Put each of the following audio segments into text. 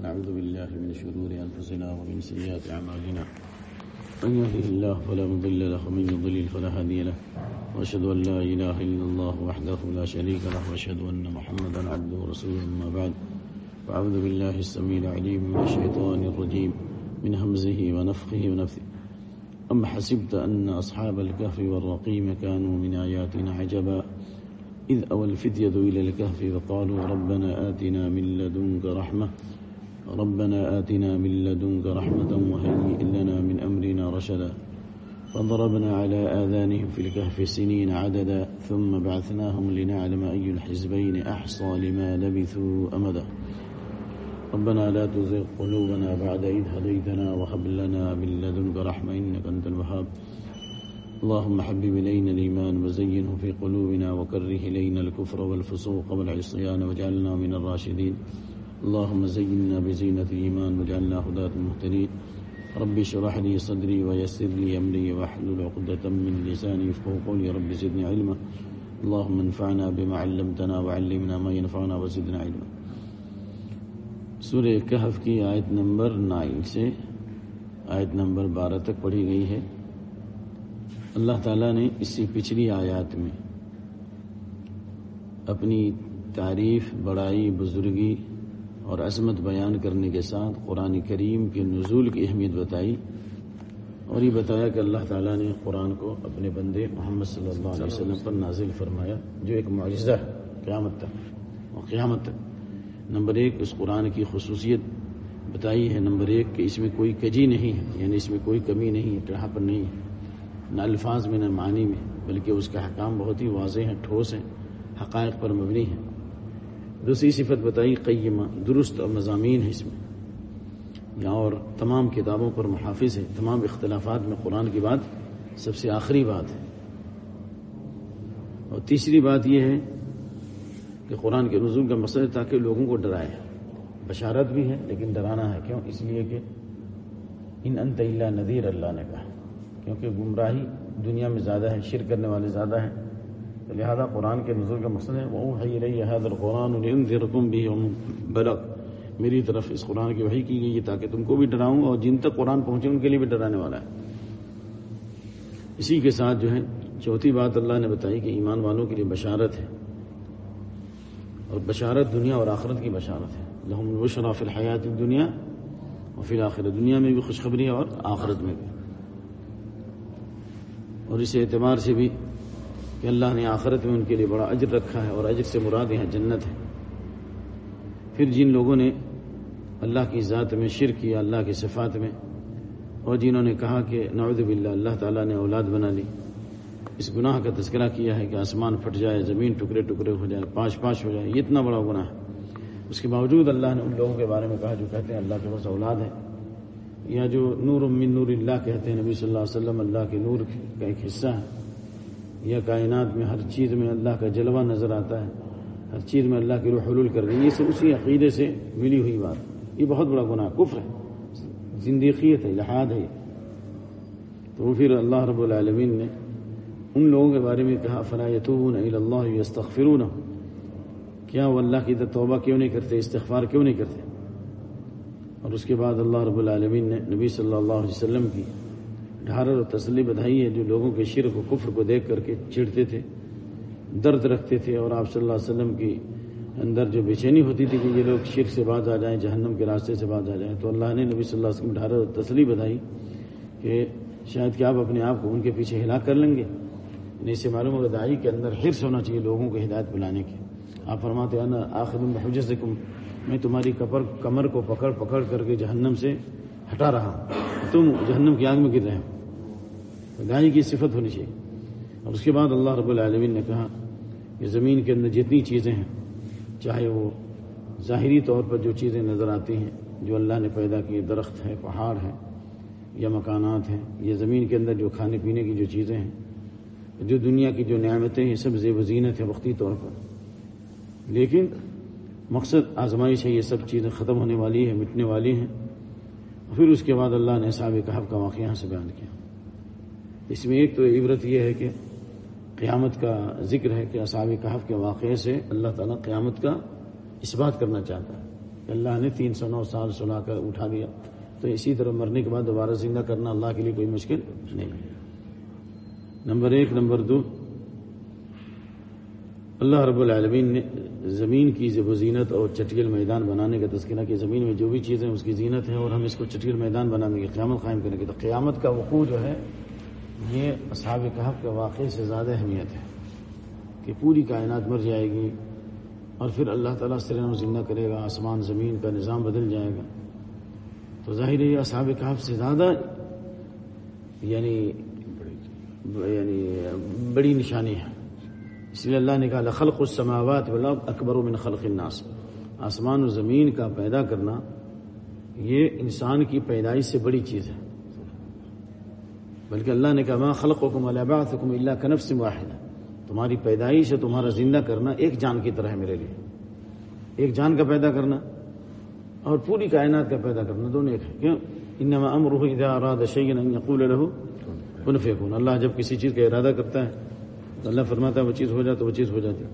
نعوذ بالله من شرور أنفسنا ومن سيئات أعمالنا من يهده الله فلا مضل له، ومن يضلل فلا هادي له. وأشهد أن لا إله إلا الله وحده لا شريك له وأشهد أن محمدا عبده ورسوله أما بعد. فأعوذ بالله السميع العليم من الشيطان الرجيم، من همزه ونفخه ونفثه. أم حسبت أن أصحاب الكهف والرقيم كانوا من آياتنا عجبا؟ إذ أوى الفتية إلى الكهف فقالوا ربنا آتنا من لدنك رحمة ربنا آتنا من لدنك رحمة وهيئ لنا من أمرنا رشدا فضربنا على آذانهم في الكهف سنين عددا ثم بعثناهم لنعلم أي الحزبين أحصى لما لبثوا أمدا. ربنا لا تزغ قلوبنا بعد إذ هديتنا وهب لنا من لدنك رحمة إنك أنت الوهاب. اللهم حبب إلينا الإيمان وزينه في قلوبنا وكره إلينا الكفر والفسوق والعصيان واجعلنا من الراشدين. اللهم زينا بزينة الإيمان واجعلنا هداة مهتدين رب اشرح لي صدري ويسر لي أمري واحلل عقدة من لساني يفقهوا قولي. رب زدني علما. اللهم انفعنا بما علمتنا وعلمنا ما ينفعنا وزدنا علما. سورہ کہف کی آیت نمبر نائن سے آیت نمبر بارہ تک پڑھی گئی ہے. اللہ تعالیٰ نے اسی پچھلی آیات میں اپنی تعریف، بڑائی، بزرگی اور عظمت بیان کرنے کے ساتھ قرآن کریم کے نزول کی اہمیت بتائی اور یہ بتایا کہ اللہ تعالیٰ نے قرآن کو اپنے بندے محمد صلی اللہ علیہ وسلم پر نازل فرمایا، جو ایک معجزہ ہے، قیامت تک، اور قیامت تک۔ نمبر ایک، اس قرآن کی خصوصیت بتائی ہے۔ نمبر ایک، کہ اس میں کوئی کجی نہیں ہے یعنی اس میں کوئی کمی نہیں ہے ٹڑھا پر نہیں ہے، نہ الفاظ میں، نہ معنی میں، بلکہ اس کا حکام بہت ہی واضح ہیں ٹھوس ہیں، حقائق پر مبنی ہیں۔ دوسری صفت بتائی، قیمہ، درست اور مضامین ہے اس میں۔ یا اور تمام کتابوں پر محافظ ہے تمام اختلافات میں قرآن کی بات سب سے آخری بات ہے۔ اور تیسری بات یہ ہے کہ قرآن کے نزول کا مقصد تاکہ لوگوں کو ڈرائے۔ بشارت بھی ہے لیکن ڈرانا ہے۔ کیوں؟ اس لیے کہ ان انت اللہ نذیر، اللہ نے کہا۔ کیونکہ گمراہی دنیا میں زیادہ ہے، شرک کرنے والے زیادہ ہیں۔ لہذا قرآن کے نزول کا مقصد ہے وہ رہی حیدر قرآن بھی برق میری طرف اس قرآن کی وحی کی گئی ہے تاکہ تم کو بھی ڈراؤں اور جن تک قرآن پہنچے ان کے لیے بھی ڈرانے والا ہے۔ اسی کے ساتھ جو ہے، چوتھی بات اللہ نے بتائی کہ ایمان والوں کے لیے بشارت ہے۔ اور بشارت دنیا اور آخرت کی بشارت ہے۔ لہم البشرا فی الحیات دنیا اور پھر آخرت دنیا میں بھی خوشخبری ہے اور آخرت میں بھی۔ اور اس اعتبار سے بھی کہ اللہ نے آخرت میں ان کے لیے بڑا اجر رکھا ہے اور اجر سے مراد یہاں جنت ہے۔ پھر جن لوگوں نے اللہ کی ذات میں شر کیا، اللہ کی صفات میں، اور جنہوں نے کہا کہ نعوذ باللہ، اللہ تعالیٰ نے اولاد بنا لی۔ اس گناہ کا تذکرہ کیا ہے کہ آسمان پھٹ جائے، زمین ٹکڑے ٹکڑے ہو جائے پانچ پانچ ہو جائے، یہ اتنا بڑا گناہ ہے۔ اس کے باوجود اللہ نے ان لوگوں کے بارے میں کہا جو کہتے ہیں اللہ کے پاس اولاد ہے، یا جو نور من نور اللہ کہتے ہیں، نبی صلی اللہ علیہ وسلم اللہ کے نور کا ایک حصہ ہے۔ یا کائنات میں ہر چیز میں اللہ کا جلوہ نظر آتا ہے۔ ہر چیز میں اللہ کی روح حلول کر رہی ہے۔ یہ سب اسی عقیدے سے ملی ہوئی بات۔ یہ بہت بڑا گناہ، کفر ہے۔ زندگیت ہے، لحاظ ہے۔ تو پھر اللہ رب العالمین نے ان لوگوں کے بارے میں کہا فلا یتوبون الی اللہ یستغفرون کیا وہ اللہ کی توبہ کیوں نہیں کرتے، استغفار کیوں نہیں کرتے؟ اور اس کے بعد اللہ رب العالمین نے نبی صلی اللہ علیہ وسلم کی ڈھارر اور تسلی بدھائی ہے جو لوگوں کے شرک و کفر کو دیکھ کر کے چڑھتے تھے، درد رکھتے تھے اور آپ صلی اللہ علیہ وسلم کی اندر جو بے چینی ہوتی تھی کہ یہ لوگ شرک سے باز آ جائیں، جہنم کے راستے سے باز آ جائیں، تو اللہ نے نبی صلی اللہ علیہ وسلم ڈھارر اور تسلی بدھائی کہ شاید کہ آپ اپنے آپ کو ان کے پیچھے ہلاک کر لیں گے۔ نہیں سے معلوم ہوگا دائی کے اندر حرص ہونا چاہیے لوگوں کو ہدایت بلانے کی۔ آپ فرماتے ہیں نا آخر حجت میں تمہاری کپر، کمر کو پکڑ پکڑ کر کے جہنم سے ہٹا رہا ہوں۔ تم جہنم کی آگ میں گر رہے ہو۔ دائی کی صفت ہونی چاہیے۔ اور اس کے بعد اللہ رب العالمین نے کہا کہ زمین کے اندر جتنی چیزیں ہیں، چاہے وہ ظاہری طور پر جو چیزیں نظر آتی ہیں، جو اللہ نے پیدا کی درخت ہے پہاڑ ہے یا مکانات ہیں یہ زمین کے اندر جو کھانے پینے کی جو چیزیں ہیں، جو دنیا کی جو نعمتیں ہیں سب زیب و زینت ہیں وقتی طور پر۔ لیکن مقصد آزمائش ہے، یہ سب چیزیں ختم ہونے والی ہیں، مٹنے والی ہیں۔ پھر اس کے بعد اللہ نے صاحب کہف کا واقعہ یہاں سے بیان کیا۔ اس میں ایک تو عبرت یہ ہے کہ قیامت کا ذکر ہے کہ اصحاب کہف کے واقعے سے اللہ تعالیٰ قیامت کا اس بات کرنا چاہتا ہے کہ اللہ نے تین سو نو سال سنا کر اٹھا دیا تو اسی طرح مرنے کے بعد دوبارہ زندہ کرنا اللہ کے لیے کوئی مشکل نہیں ہے۔ نمبر ایک، نمبر دو، اللہ رب العالمین نے زمین کی زب و زینت اور چٹیل میدان بنانے کا تذکرہ کہ زمین میں جو بھی چیزیں اس کی زینت ہے اور ہم اس کو چٹیل میدان بنانے کی قیامت قائم کرنے کی تو قیامت کا وقوع جو ہے یہ اصحاب کہف کے واقعے سے زیادہ اہمیت ہے کہ پوری کائنات مر جائے گی اور پھر اللہ تعالیٰ سرن زندہ کرے گا، آسمان، زمین کا نظام بدل جائے گا۔ تو ظاہر ہے اصحاب کہف سے زیادہ یعنی یعنی بڑی نشانی ہے۔ اس لیے اللہ نے کہا خلق السماوات والارض اکبر من خلق الناس۔ آسمان و زمین کا پیدا کرنا یہ انسان کی پیدائش سے بڑی چیز ہے۔ بلکہ اللہ نے کہا، ما خلق حکم الباطم اللہ کنف سے واحد تمہاری پیدائش ہے، تمہارا زندہ کرنا ایک جان کی طرح ہے میرے لیے۔ ایک جان کا پیدا کرنا اور پوری کائنات کا پیدا کرنا دونوں ایک ہے کیوں؟ انما امرہ اذا اراد شيئا ان يقول له کن فیکون اللہ جب کسی چیز کا ارادہ کرتا ہے، تو اللہ فرماتا ہے، وہ چیز ہو جاتا وہ چیز ہو جاتی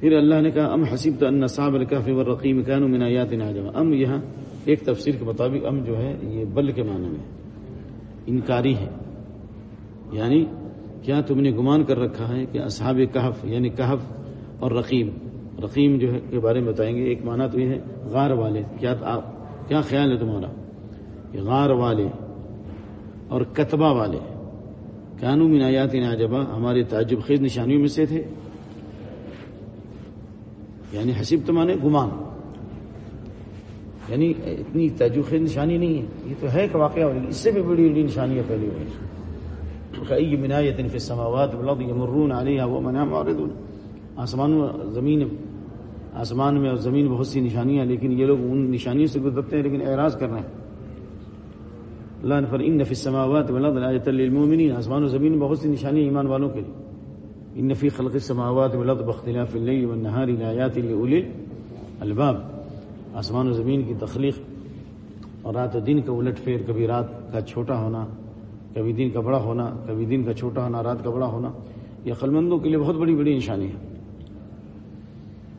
پھر اللہ نے کہا، ام حسیب تو ان صاب الکاف والرقیم کانوا من عجبا ام یہاں ایک تفسیر کے مطابق، ام جو ہے، یہ بل کے معنی میں ہے۔ انکاری ہے یعنی کیا تم نے گمان کر رکھا ہے کہ اصحاب کہف یعنی کہف اور رقیم رقیم جو ہے کے بارے میں بتائیں گے۔ ایک معنی تو یہ ہے غار والے۔ کیا آپ، کیا خیال ہے تمہارا؟ کہ غار والے اور کتبہ والے۔ کانو من آیات ناجبہ ہمارے تعجب خیز نشانیوں میں سے تھے۔ یعنی حسیب تو مانے گمان۔ یعنی اتنی تعجب خیز نشانی نہیں ہے۔ یہ تو ہے کہ واقعہ ہو اس سے بھی بڑی بڑی نشانیاں پھیلی ہوئی کئی منایت فی السماوات والارض یمرون علیہا ومن معرضون۔ آسمان و زمین آسمان میں اور زمین بہت سی نشانیاں لیکن یہ لوگ ان نشانیوں سے گزرتے ہیں، لیکن اعراض کر رہے ہیں۔ اللہ فر ان نفی السماوات والارض لآیۃ للمؤمنین آسمان و زمین میں بہت سی نشانیاں ایمان والوں کے لیے۔ ان فی خلق السماوات والارض باختلاف الليل والنهار لآیات لأولی الباب آسمان و زمین کی تخلیق اور رات و دن کا الٹ پھیر، کبھی رات کا چھوٹا ہونا، کبھی دن کا بڑا ہونا، کبھی دن کا چھوٹا ہونا، رات کا بڑا ہونا، یہ عقلمندوں کے لیے بہت بڑی بڑی نشانی ہے۔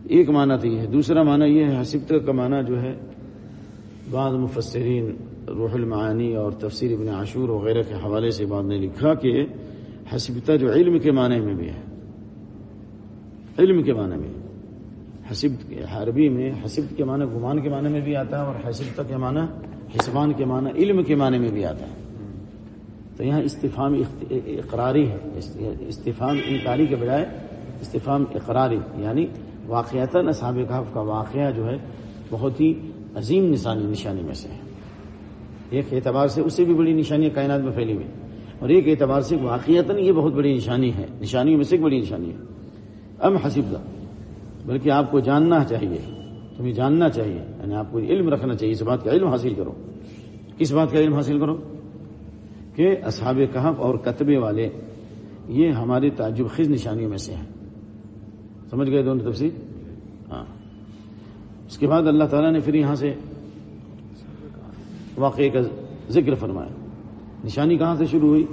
ایک معنی تو یہ ہے۔ دوسرا معنی یہ ہے، حسبت کا معنی جو ہے، بعض مفسرین روح المعانی اور تفسیر ابن عاشور وغیرہ کے حوالے سے بعد نے لکھا کہ حسبتا جو علم کے معنی میں بھی ہے۔ علم کے معنی میں۔ حسب عربی میں حسب کے معنی گمان کے معنی میں بھی آتا ہے اور حسبتا کے معنی حسبان کے معنی علم کے معنی میں بھی آتا ہے۔ تو یہاں استفام اقراری ہے۔ استفام انکاری کے بجائے استفام اقراری یعنی واقعات اصحاب کہف کا واقعہ جو ہے بہت ہی عظیم نشانی نشانی میں سے ہے۔ ایک اعتبار سے اس سے بھی بڑی نشانیاں کائنات میں پھیلی ہوئی۔ اور ایک اعتبار سے واقعات یہ بہت بڑی نشانی ہے۔ نشانیوں میں سے ایک بڑی نشانی ہے۔ ام حسب بلکہ آپ کو جاننا چاہیے، تمہیں جاننا چاہیے یعنی آپ کو علم رکھنا چاہیے، اس بات کا علم حاصل کرو۔ کس بات کا علم حاصل کرو؟ کہ اصحاب کہف اور کتبے والے، یہ ہماری تعجب خز نشانیوں میں سے ہیں۔ سمجھ گئے دونوں تفصیل؟ ہاں۔ اس کے بعد اللہ تعالیٰ نے پھر یہاں سے واقعے کا ذکر فرمایا۔ نشانی کہاں سے شروع ہوئی؟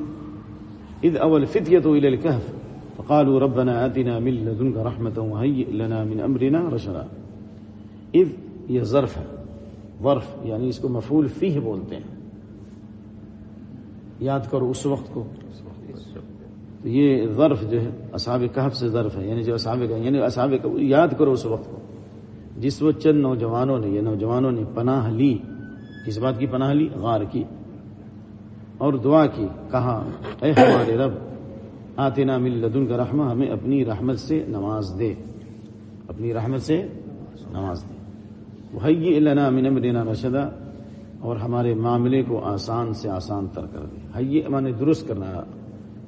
اذ اول فتیت الى الكهف۔ فقالوا ربنا آتنا من لدنك رحمة وهيئ لنا من امرنا رشدا. اذ یہ ظرف ہے. ظرف یعنی اس کو مفعول فیہ بولتے ہیں. یاد کرو اس وقت کو. تو یہ ظرف جو ہے، اصحاب کہف سے ظرف ہے. یعنی جو اصحاب یعنی اصحاب یاد کرو اس وقت کو. جس وہ چند نوجوانوں نے، یہ نوجوانوں نے پناہ لی کس بات کی پناہ لی؟ غار کی. اور دعا کی، کہا، اے ہمارے رب آتنا مل لدن کا رحمہ، ہمیں اپنی رحمت سے نواز دے۔ اپنی رحمت سے نواز دے۔ وہی لنا من امرنا رشدا، اور ہمارے معاملے کو آسان سے آسان تر کر دے۔ حی معنی درست کرنا،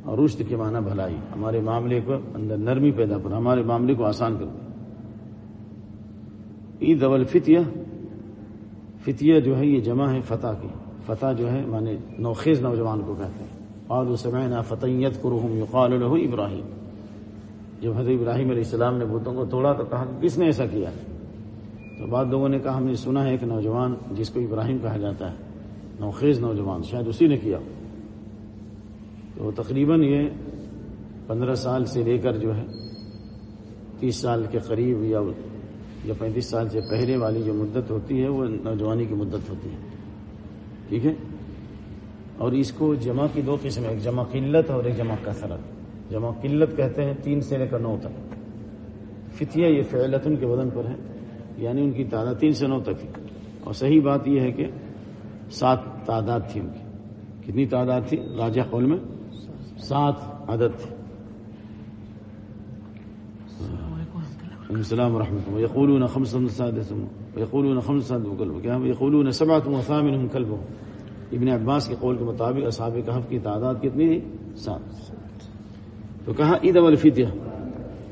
اور رشت کے معنی بھلائی۔ ہمارے معاملے کو اندر نرمی پیدا کر ہمارے معاملے کو آسان کر دے۔ عید اول فتیہ فتیہ جو ہے، یہ جمع ہے فتح کی۔ فتح جو ہے مانے نوخیز نوجوان کو کہتے ہیں۔ اور سمعنا فتحیت قرحم یقال له ابراہیم جب حضرت ابراہیم علیہ السلام نے بتوں کو توڑا تو کہا کہ کس نے ایسا کیا؟ تو بعد لوگوں نے کہا ہم نے سنا ہے ایک نوجوان جس کو ابراہیم کہا جاتا ہے، نوخیز نوجوان، شاید اسی نے کیا۔ تو تقریباً یہ پندرہ سال سے لے کر جو ہے، تیس سال کے قریب یا یا پینتیس سال سے پہلے والی جو مدت ہوتی ہے، وہ نوجوانی کی مدت ہوتی ہے۔ ٹھیک ہے؟ اور اس کو جمع کی دو قسم ایک جمع قلت اور ایک جمع کثرت۔ جمع قلت کہتے ہیں تین سے لے کر نو تک۔ فتیہ یہ فعلت ان کے بدن پر ہے یعنی ان کی تعداد تین سے نو تک ہے اور صحیح بات یہ ہے کہ سات تعداد تھی ان کی۔ کتنی تعداد تھی؟ راجہ قول میں سات عدد تھی۔ السلام ورحمۃ اللہ۔ یقولون خمس سادسهم خمس کلب کیا یقولون وثامنهم کلبهم ابن عباس کے قول کے مطابق اصحاب کہف کی تعداد کتنی تھی؟ سات۔ تو کہا، عید الفتیہ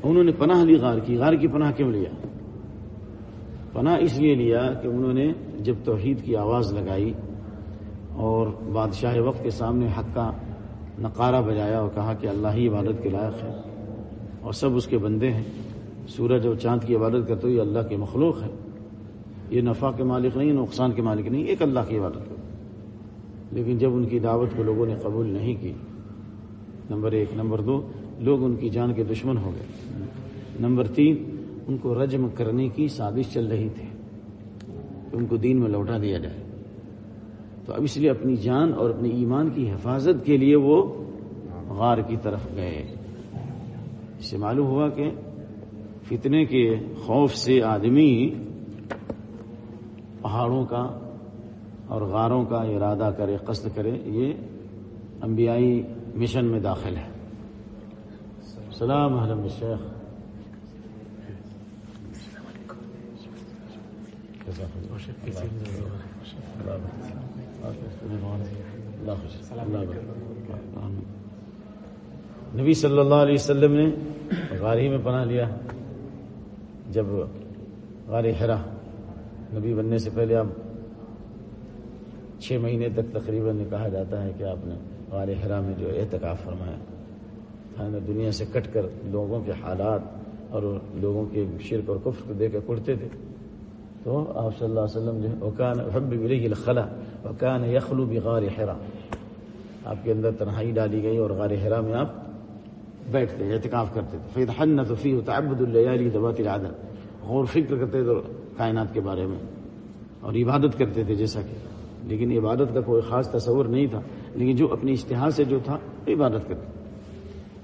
انہوں نے پناہ لی، غار کی۔ غار کی پناہ کیوں لیا؟ پناہ اس لیے لیا کہ انہوں نے جب توحید کی آواز لگائی اور بادشاہ وقت کے سامنے حق کا نقارہ بجایا اور کہا کہ اللہ ہی عبادت کے لائق ہے اور سب اس کے بندے ہیں۔ سورج اور چاند کی عبادت کرتے ہوئے اللہ کے مخلوق ہے۔ یہ نفع کے مالک نہیں، نقصان کے مالک نہیں، ایک اللہ کی عبادت کرو لیکن جب ان کی دعوت کو لوگوں نے قبول نہیں کی، نمبر ایک. نمبر دو، لوگ ان کی جان کے دشمن ہو گئے. نمبر تین، ان کو رجم کرنے کی سازش چل رہی تھی ان کو دین میں لوٹا دیا جائے۔ تو اب اس لیے اپنی جان اور اپنی ایمان کی حفاظت کے لیے وہ غار کی طرف گئے۔ اس سے معلوم ہوا کہ فتنے کے خوف سے آدمی پہاڑوں کا اور غاروں کا ارادہ کرے، قصد کرے، یہ انبیائی مشن میں داخل ہے۔ سلام حرم شیخ۔ نبی صلی اللہ علیہ وسلم نے غاری میں پناہ لیا۔ جب غار ہرا نبی بننے سے پہلے اب چھ مہینے تک تقریباً کہا جاتا ہے کہ آپ نے غار ہرا میں جو احتکاف فرمایا۔ ہاں، دنیا سے کٹ کر لوگوں کے حالات اور لوگوں کے شرک اور کفر کو دے کر کڑتے تھے۔ تو آپ صلی اللہ علیہ وسلم جو وکان حب بلیہ الخلا وکان یخلو بغار حرا۔ آپ کے اندر تنہائی ڈالی گئی اور غار حرا میں آپ بیٹھتے اعتکاف کرتے تھے۔ فید حنت فی تعبد اللیالی دبات العدل۔ غور فکر کرتے تھے کائنات کے بارے میں اور عبادت کرتے تھے، جیسا کہ لیکن عبادت کا کوئی خاص تصور نہیں تھا، لیکن جو اپنی اشتہار سے جو تھا، عبادت کرتے۔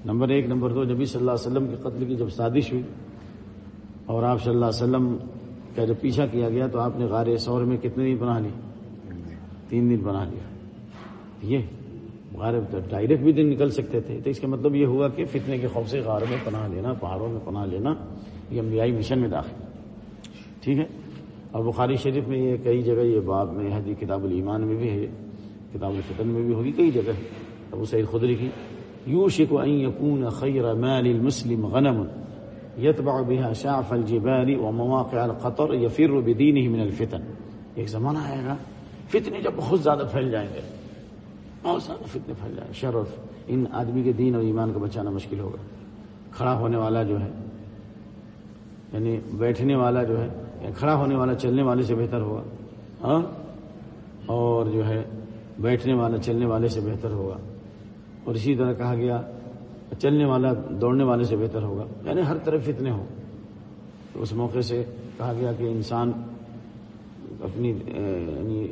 نمبر ایک، نمبر دو، نبی صلی اللہ علیہ وسلم کے قتل کی جب سازش ہوئی اور آپ صلی اللہ علیہ وسلم کا جب پیچھا کیا گیا تو آپ نے غار سور میں کتنے دن بنا لی تین دن بنا لیا۔ یہ غار ڈائریکٹ بھی دن نکل سکتے تھے۔ تو اس کا مطلب یہ ہوا کہ فتنے کے خوف سے غار میں پناہ لینا، پہاڑوں میں پناہ لینا، یہ انبیائی مشن میں داخل۔ ٹھیک ہے؟ اور بخاری شریف میں یہ کئی جگہ یہ باب میں حدی کتاب الایمان میں بھی ہے، کتاب الفتن میں بھی ہوگی، کئی جگہ ابو سعید خدری کی يوشك أن يكون خير مال المسلم غنم يتبع بها شعف الجبال ومواقع القطر يفر بدينه من الفتن۔ ایک زمانہ آئے گا، فتنے جب بہت زیادہ پھیل جائیں گے۔ بہت زیادہ فتنے پھیل جائیں گے۔ شرف، ان آدمی کے دین اور ایمان کو بچانا مشکل ہوگا۔ کھڑا ہونے والا جو ہے یعنی بیٹھنے والا جو ہے کھڑا ہونے والا، چلنے والے سے بہتر ہوگا۔ ہاں؟ اور جو ہے، بیٹھنے والا، چلنے والے سے بہتر ہوگا۔ اور اسی طرح کہا گیا، چلنے والا، دوڑنے والے سے بہتر ہوگا۔ یعنی ہر طرف اتنے ہوں۔ تو اس موقع سے کہا گیا کہ انسان اپنی یعنی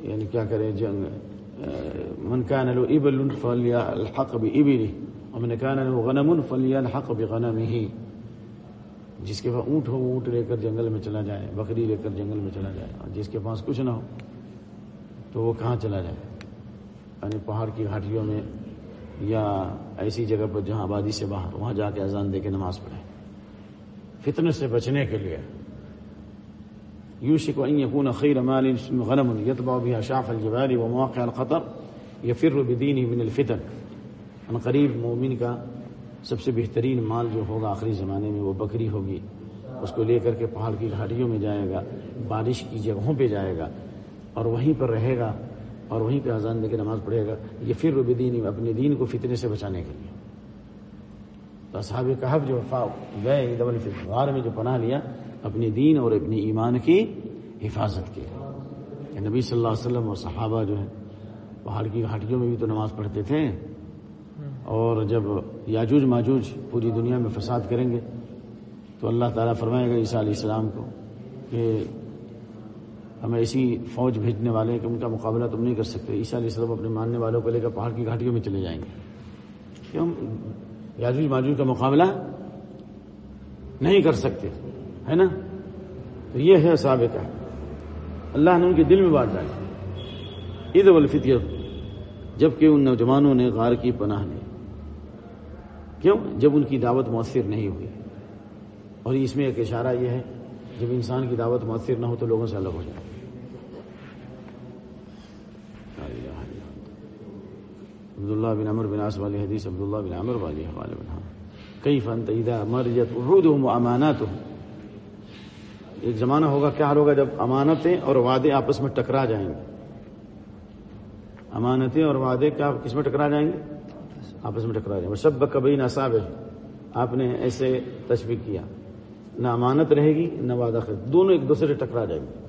یعنی کیا کرے جنگ من کا نلو اب الفلیا الحق بھی ابلی اور من کا نلو غنم الفلیا الحق بھی غنم ہی جس کے پاس اونٹ ہو اونٹ لے کر جنگل میں چلا جائے، بکری لے کر جنگل میں چلا جائے، اور جس کے پاس کچھ نہ ہو، تو وہ کہاں چلا جائے؟ یعنی پہاڑ کی گھاٹیوں میں یا ایسی جگہ پر جہاں آبادی سے باہر، وہاں جا کے اذان دے کے نماز پڑھیں۔ فتنے سے بچنے کے لیے يوشك أن يكون خير مال غنم يتبع بها شعف الجبال ومواقع الخطر يفر بدينه من الفتن۔ ان قریب مومن کا سب سے بہترین مال جو ہوگا آخری زمانے میں وہ بکری ہوگی۔ اس کو لے کر کے پہاڑ کی گھاٹیوں میں جائے گا، بارش کی جگہوں پہ جائے گا اور وہیں پر رہے گا اور وہیں پہ آزان دے کے نماز پڑھے گا۔ یہ پھر رب دین، اپنے دین کو فتنے سے بچانے کے لیے۔ تو صحابہ کہب جو گئے غار میں جو پناہ لیا اپنے دین اور اپنی ایمان کی حفاظت کی۔ نبی صلی اللہ علیہ وسلم اور صحابہ جو ہے پہاڑ کی گھاٹیوں میں بھی تو نماز پڑھتے تھے۔ اور جب یاجوج ماجوج پوری دنیا میں فساد کریں گے، تو اللہ تعالیٰ فرمائے گا عیسیٰ علیہ السلام کو کہ ہم ایسی فوج بھیجنے والے ہیں کہ ان کا مقابلہ تم نہیں کر سکتے۔ عیسیٰ علیہ السلام اپنے ماننے والوں کو لے کر پہاڑ کی گھاٹیوں میں چلے جائیں گے۔ کہ ہم یاجوج ماجوج کا مقابلہ نہیں کر سکتے، ہے نا؟ تو یہ ہے ثابت اللہ نے ان کے دل میں بات ڈالی۔ عید الفطیت جبکہ ان نوجوانوں نے غار کی پناہ لی۔ کیوں؟ جب ان کی دعوت مؤثر نہیں ہوئی۔ اور اس میں ایک اشارہ یہ ہے، جب انسان کی دعوت مؤثر نہ ہو تو لوگوں سے الگ ہو جائے عبداللہ بن عمر بن آس والی حدیث، عبداللہ بن عمر والی حوالے بن کئی فن تعیدہ مرجت عہد ہوں امانات ہوں ایک زمانہ ہوگا، کیا حال ہوگا؟ جب امانتیں اور وعدے آپس میں ٹکرا جائیں گے۔ امانتیں اور وعدے کیا، کس میں ٹکرا جائیں گے؟ آپس میں ٹکرا جائیں سب کبھی نصاب ہے آپ نے ایسے تشویق کیا۔ نہ امانت رہے گی، نہ وعدہ خیر۔ دونوں ایک دوسرے سے ٹکرا جائیں گے۔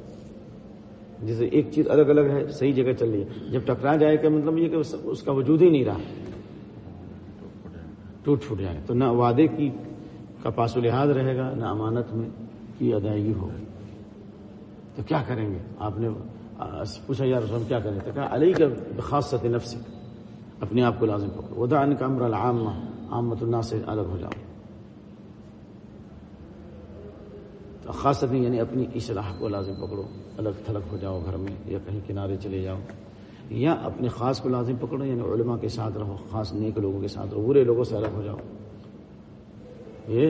جیسے ایک چیز الگ الگ ہے، صحیح جگہ چل رہی ہے۔ جب ٹکرا جائے گا مطلب یہ کہ اس کا وجود ہی نہیں رہا۔ ٹوٹ پھوٹ جائے۔ تو نہ وعدے کی کا پاس و لحاظ رہے گا، نہ امانت میں کی ادائیگی ہوگی۔ تو کیا کریں گے؟ آپ نے پوچھا یار ہم کیا کریں تو کہا علی کا خاص سطح نفس اپنے آپ کو لازم پکڑو۔ ودا ان کا امر العام عامت اللہ سے الگ ہو جاؤ۔ تو خاص سطح یعنی اپنی اصلاح کو لازم پکڑو۔ الگ تھلگ ہو جاؤ گھر میں یا کہیں کنارے چلے جاؤ۔ یا اپنے خاص کو لازم پکڑو یعنی علماء کے ساتھ رہو، خاص نیک لوگوں کے ساتھ رہو، برے لوگوں سے الگ ہو جاؤ۔ یہ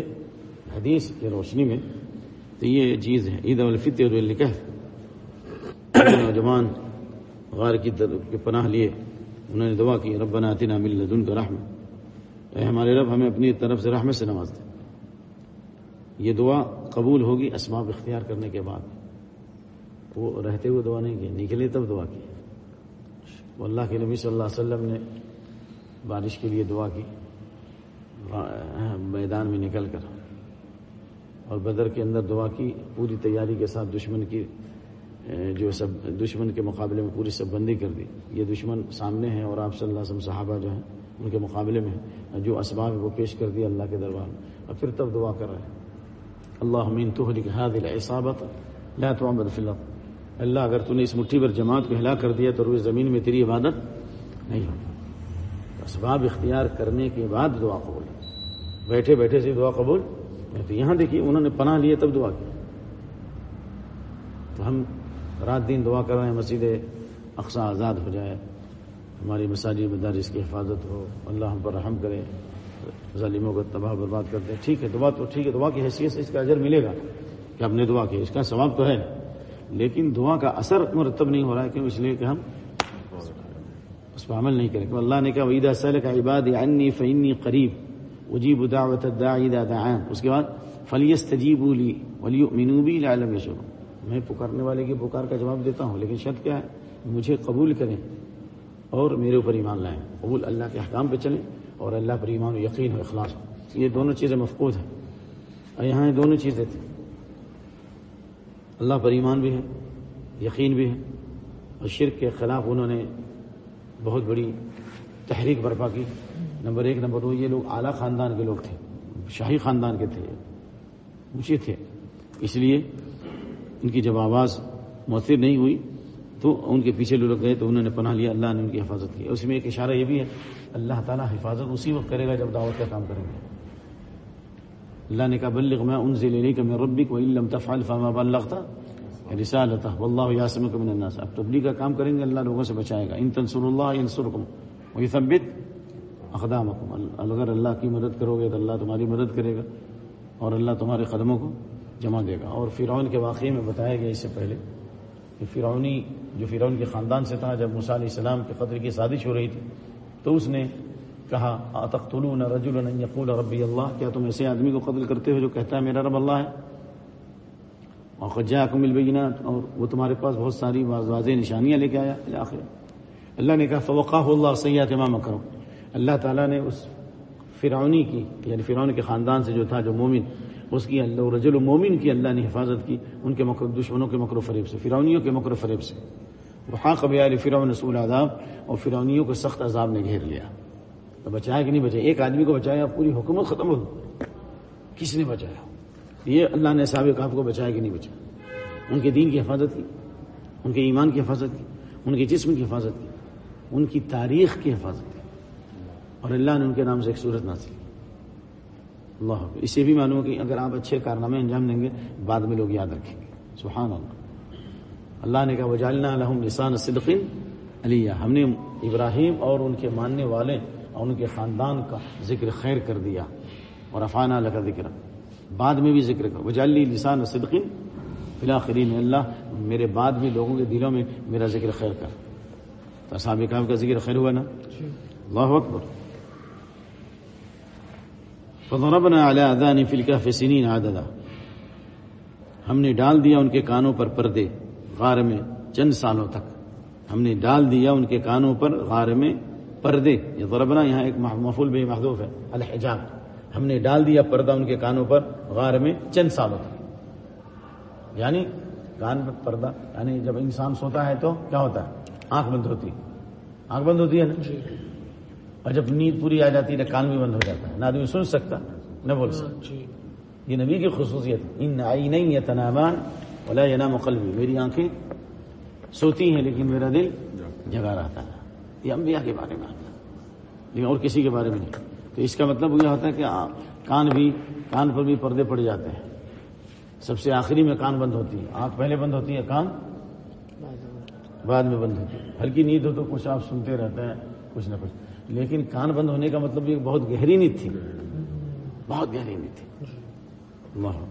حدیث کی روشنی میں تو یہ چیز ہے۔ عید الفطر لکھ نوجوان غار کی پناہ لیے۔ انہوں نے دعا کی رب بناطینہ مل لدن کا رحم اے ہمارے رب، ہمیں اپنی طرف سے رحمت سے نواز دیں یہ دعا قبول ہوگی اسباب اختیار کرنے کے بعد۔ وہ رہتے ہوئے دعا نہیں کی نکلے تب دعا کی۔ وہ اللہ کے نبی صلی اللہ علیہ وسلم نے بارش کے لیے دعا کی، میدان میں نکل کر اور بدر کے اندر دعا کی، پوری تیاری کے ساتھ دشمن کی جو سب دشمن کے مقابلے میں پوری سب بندی کر دی۔ یہ دشمن سامنے ہیں اور آپ صلی اللہ علیہ وسلم صحابہ جو ہیں، ان کے مقابلے میں جو اسباب وہ پیش کر دیا اللہ کے دربار میں۔ اور پھر تب دعا کر رہے ہیں۔ اللہ امین تو دل احسابت اللہ اللہ، اگر تو نے اس مٹھی پر جماعت کو ہلا کر دیا تو روز زمین میں تیری عبادت نہیں ہوگی۔ اسباب اختیار کرنے کے بعد دعا قبول۔ بیٹھے بیٹھے سے دعا قبول۔ تو یہاں دیکھیے، انہوں نے پناہ لیے، تب دعا کی۔ تو ہم رات دن دعا کر رہے ہیں، مسجد اقسا آزاد ہو جائے۔ ہماری مساجد مدارس کی حفاظت ہو۔ اللہ ہم پر رحم کرے۔ ظالموں کو تباہ برباد کر ٹھیک ہے، دعا تو ٹھیک ہے۔ دعا کی حیثیت سے اس کا اجر ملے گا کہ آپ نے دعا کی۔ اس کا ثواب تو ہے۔ لیکن دعا کا اثر مرتب نہیں ہو رہا ہے، کیوں؟ اس لیے کہ ہم اس پر عمل نہیں کریں۔ اللہ نے کہا وید اصل کا عباد عنی فعنی قریب اجیب دعوت دعان۔ اس کے بعد فلیس تجیب لی ولی مینوبی لعلم یشور میں پکارنے والے کی پکار کا جواب دیتا ہوں، لیکن شرط کیا ہے؟ مجھے قبول کریں اور میرے اوپر ایمان لائیں۔ قبول اللہ کے حکام پہ چلیں اور اللہ پر ایمان و یقین ہو اخلاص۔ یہ دونوں چیزیں مفقود ہیں۔ اور یہاں یہ دونوں چیزیں تھیں۔ اللہ پر ایمان بھی ہے، یقین بھی ہے، اور شرک کے خلاف انہوں نے بہت بڑی تحریک برپا کی۔ نمبر ایک، نمبر دو، یہ لوگ اعلیٰ خاندان کے لوگ تھے، شاہی خاندان کے تھے اونچے تھے۔ اس لیے ان کی جب آواز مؤثر نہیں ہوئی تو ان کے پیچھے لوگ گئے تو انہوں نے پناہ لیا، اللہ نے ان کی حفاظت کی۔ اس میں ایک اشارہ یہ بھی ہے، اللہ تعالیٰ حفاظت اسی وقت کرے گا جب دعوت کا کام کریں گے۔ اللہ نے کہا، بلغ میں ان سے لینے کا میں ربی کو علم تفال فاما بلغتا رسالتا واللہ یاسم من الناس۔ اب تبلیغ کا کام کریں گے، اللہ لوگوں سے بچائے گا۔ ان تنصر اللہ ینصرکم ویثبت اقدامکم۔ اگر اللہ کی مدد کرو گے تو اللہ تمہاری مدد کرے گا اور اللہ تمہارے قدموں کو جمع دے گا۔ اور فرعون کے واقعے میں بتایا گیا اس سے پہلے کہ فرعونی، جو فرعون کے خاندان سے تھا، جب موسیٰ علیہ السلام کے قدر کی سازش ہو رہی تھی، تو اس نے کہا، آتقتلون رجلا ان یقول ربی اللہ؟ کیا تم ایسے آدمی کو قتل کرتے ہو جو کہتا ہے، میرا رب اللہ ہے اور خجاکم البینات، اور وہ تمہارے پاس بہت ساری واضح نشانیاں لے کے آیا۔ آخر۔ اللہ نے کہا، فوقاہ اللہ سیاحت امام کرو اللہ تعالیٰ نے اس فرعونی کی یعنی فرعون کے خاندان سے جو تھا، جو مومن اس کی اللہ رجل مومن کی اللہ نے حفاظت کی، ان کے مکر دشمنوں کے مکر و فریب سے فرونیوں کے مکر و فریب سے۔ وہاں کبھی علی فرعون رسول آداب اور فرونیوں کو سخت عذاب نے گھیر لیا۔ تو بچایا کہ نہیں بچایا ایک آدمی کو بچایا، پوری حکومت ختم ہو کس نے بچایا؟ یہ اللہ نے سابق آپ کو بچایا کہ نہیں بچایا؟ ان کے دین کی حفاظت کی، ان کے ایمان کی حفاظت کی، ان کے جسم کی حفاظت کی، ان کی تاریخ کی حفاظت کی۔ اور اللہ نے ان کے نام سے ایک صورت ناصل اللہ اسے بھی معلوم کہ اگر آپ اچھے کارنامے انجام دیں گے بعد میں لوگ یاد رکھیں گے۔ سبحان اللہ۔ اللہ نے کہا وجالنا الحم لسان صدقین علی ہم نے ابراہیم اور ان کے ماننے والے اور ان کے خاندان کا ذکر خیر کر دیا۔ اور افانہ لگا ذکر بعد میں بھی ذکر کر۔ وجالی لسان صدقین فلاخرین اللہ میرے بعد بھی لوگوں کے دلوں میں میرا ذکر خیر کر۔ تو صابقہ کا ذکر خیر ہوا نا؟ اللہ اکبر۔ فضربنا على اذان في الكهف سنين عددا۔ ہم نے ڈال دیا ان کے کانوں پر پردے غار میں چند سالوں تک۔ ہم نے ڈال دیا ان کے کانوں پر غار میں پردے۔ یہ ضربنا یہاں ایک مفول بے محدوف ہے، الحجاب۔ ہم نے ڈال دیا پردہ ان کے کانوں پر غار میں چند سالوں تک۔ یعنی کان پر پردہ یعنی جب انسان سوتا ہے تو کیا ہوتا ہے؟ آنکھ بند ہوتی آنکھ بند ہوتی ہے نا؟ جی۔ اور جب نیند پوری آ جاتی ہے کان بھی بند ہو جاتا ہے نہ آدمی سن سکتا نہ بول سکتا۔ یہ نبی کی خصوصیت ان آئی نہیں ہے تنابان بولا یہ نام قلبی۔ میری آنکھیں سوتی ہیں لیکن میرا دل جگا رہتا ہے۔ یہ انبیاء کے بارے میں آتا ہے۔ لیکن اور کسی کے بارے میں نہیں۔ تو اس کا مطلب یہ ہوتا ہے کہ کان بھی کان پر بھی پردے پڑ جاتے ہیں۔ سب سے آخری میں کان بند ہوتی ہے۔ آنکھ پہلے بند ہوتی ہے کان بعد میں بند ہوتی ہے۔ ہلکی نیند ہو تو کچھ آپ سنتے رہتے ہیں کچھ نہ کچھ۔ لیکن کان بند ہونے کا مطلب یہ بہت گہری نیند تھی۔ بہت گہری نیند تھی۔ اللہ۔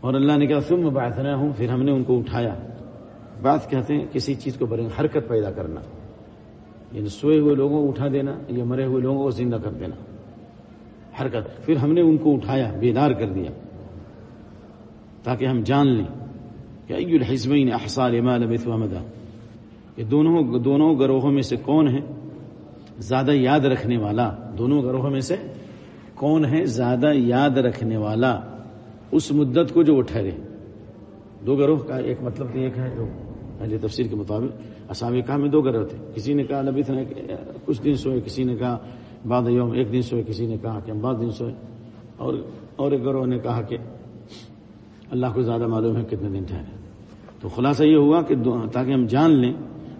اور اللہ نے کہا سم بات نہ ہوں پھر ہم نے ان کو اٹھایا۔ بات کہتے ہیں کسی چیز کو بڑے حرکت پیدا کرنا۔ یعنی سوئے ہوئے لوگوں کو اٹھا دینا یا مرے ہوئے لوگوں کو زندہ کر دینا۔ حرکت۔ پھر ہم نے ان کو اٹھایا، بیدار کر دیا۔ تاکہ ہم جان لیں کہ ای الحزمین احسال امال مدا کہ دونوں دونوں گروہوں میں سے کون ہے زیادہ یاد رکھنے والا؟ دونوں گروہوں میں سے کون ہے زیادہ یاد رکھنے والا؟ اس مدت کو جو وہ ٹھہرے۔ دو گروہ کا ایک مطلب تو ایک ہے جو اہل تفسیر کے مطابق اسامی کہا میں دو گروہ تھے۔ کسی نے کہا نبی نے کچھ دن سوئے، کسی نے کہا بعد یوم، ایک دن سوئے، کسی نے کہا کہ ہم بعد دن سوئے۔ اور اور ایک گروہ نے کہا کہ اللہ کو زیادہ معلوم ہے کتنے دن ٹھہرے۔ تو خلاصہ یہ ہوا کہ تاکہ ہم جان لیں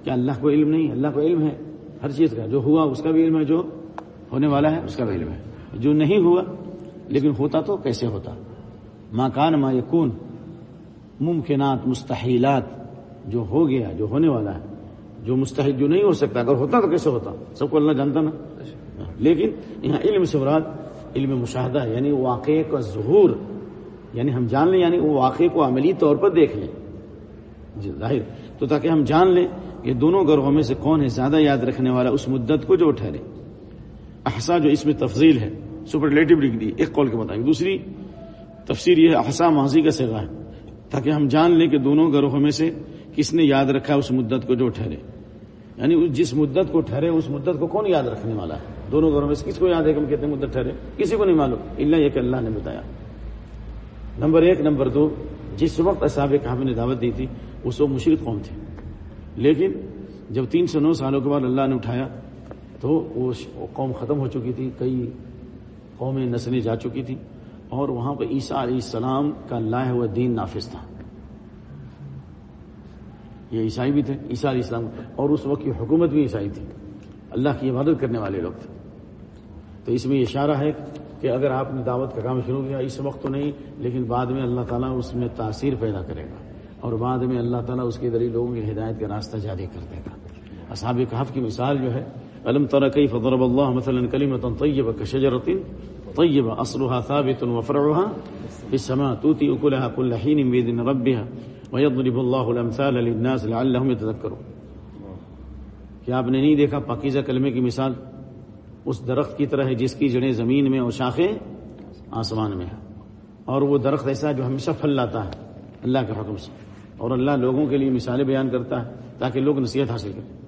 کہ اللہ کو علم نہیں اللہ کو علم ہے۔ ہر چیز کا جو ہوا، اس کا بھی علم ہے، جو ہونے والا ہے، اس کا بھی علم ہے۔ جو نہیں ہوا، لیکن ہوتا تو کیسے ہوتا؟ ماں کان ما یکون، ممکنات، مستحیلات، جو ہو گیا، جو ہونے والا ہے۔ جو مستحل جو نہیں ہو سکتا، اگر ہوتا تو کیسے ہوتا؟ سب کو اللہ جانتا نا۔ لیکن یہاں علم سے مراد علم مشاہدہ یعنی واقعے کا ظہور۔ یعنی ہم جان لیں یعنی وہ واقعے کو عملی طور پر دیکھ لیں۔ جی ظاہر۔ تو تاکہ ہم جان لیں کہ دونوں گروہوں میں سے کون ہے زیادہ یاد رکھنے والا اس مدت کو جو ٹھہرے؟ احسا جو اس میں تفضیل ہے سپرلیٹو لکھ دی ایک قول کے مطابق۔ دوسری، تفسیر یہ احسا ماضی کا سگا ہے، تاکہ ہم جان لیں کہ دونوں گروہوں میں سے کس نے یاد رکھا اس مدت کو جو ٹھہرے۔ یعنی جس مدت کو ٹھہرے، اس مدت کو کون یاد رکھنے والا ہے؟ دونوں گھروں میں سے کس کو یاد ہے کہ ہم کتنے مدت ٹھہرے؟ کسی کو نہیں معلوم۔ اللہ یہ کہ اللہ نے بتایا۔ نمبر ایک، نمبر دو، جس وقت اصحاب کہاں نے دعوت دی تھی اس وقت مشرق قوم تھے۔ لیکن جب تین سو نو سالوں کے بعد اللہ نے اٹھایا تو وہ قوم ختم ہو چکی تھی، کئی قومیں نسلیں جا چکی تھی اور وہاں پہ عیسیٰ علیہ السلام کا لائے ہوا دین نافذ تھا۔ یہ عیسائی بھی تھے، عیسیٰ علیہ السلام۔ اور اس وقت کی حکومت بھی عیسائی تھی۔ اللہ کی عبادت کرنے والے لوگ تھے۔ تو اس میں اشارہ ہے کہ اگر آپ نے دعوت کا کام شروع کیا، اس وقت تو نہیں، لیکن بعد میں اللہ تعالیٰ اس میں تاثیر پیدا کرے گا۔ اور بعد میں اللہ تعالیٰ اس کے ذریعے لوگوں کی ہدایت کا راستہ جاری کر دے گا۔ اصحاب کہف کی مثال جو ہے علم طرح کئی فضرب اللہ مثلا کلیمت طیبہ کشجرت طیبہ اصلها ثابت وفرعها في السماء توتی اکلها كل حين بإذن ربها ويضرب الله الامثال للناس لعلهم يتذكرون کیا آپ نے نہیں دیکھا پاکیزہ کلمے کی مثال؟ اس درخت کی طرح ہے جس کی جڑیں زمین میں اور شاخیں آسمان میں ہیں۔ اور وہ درخت ایسا جو ہمیشہ پھل لاتا ہے۔ اللہ کے حکم سے اور اللہ لوگوں کے لیے مثالیں بیان کرتا ہے تاکہ لوگ نصیحت حاصل کریں۔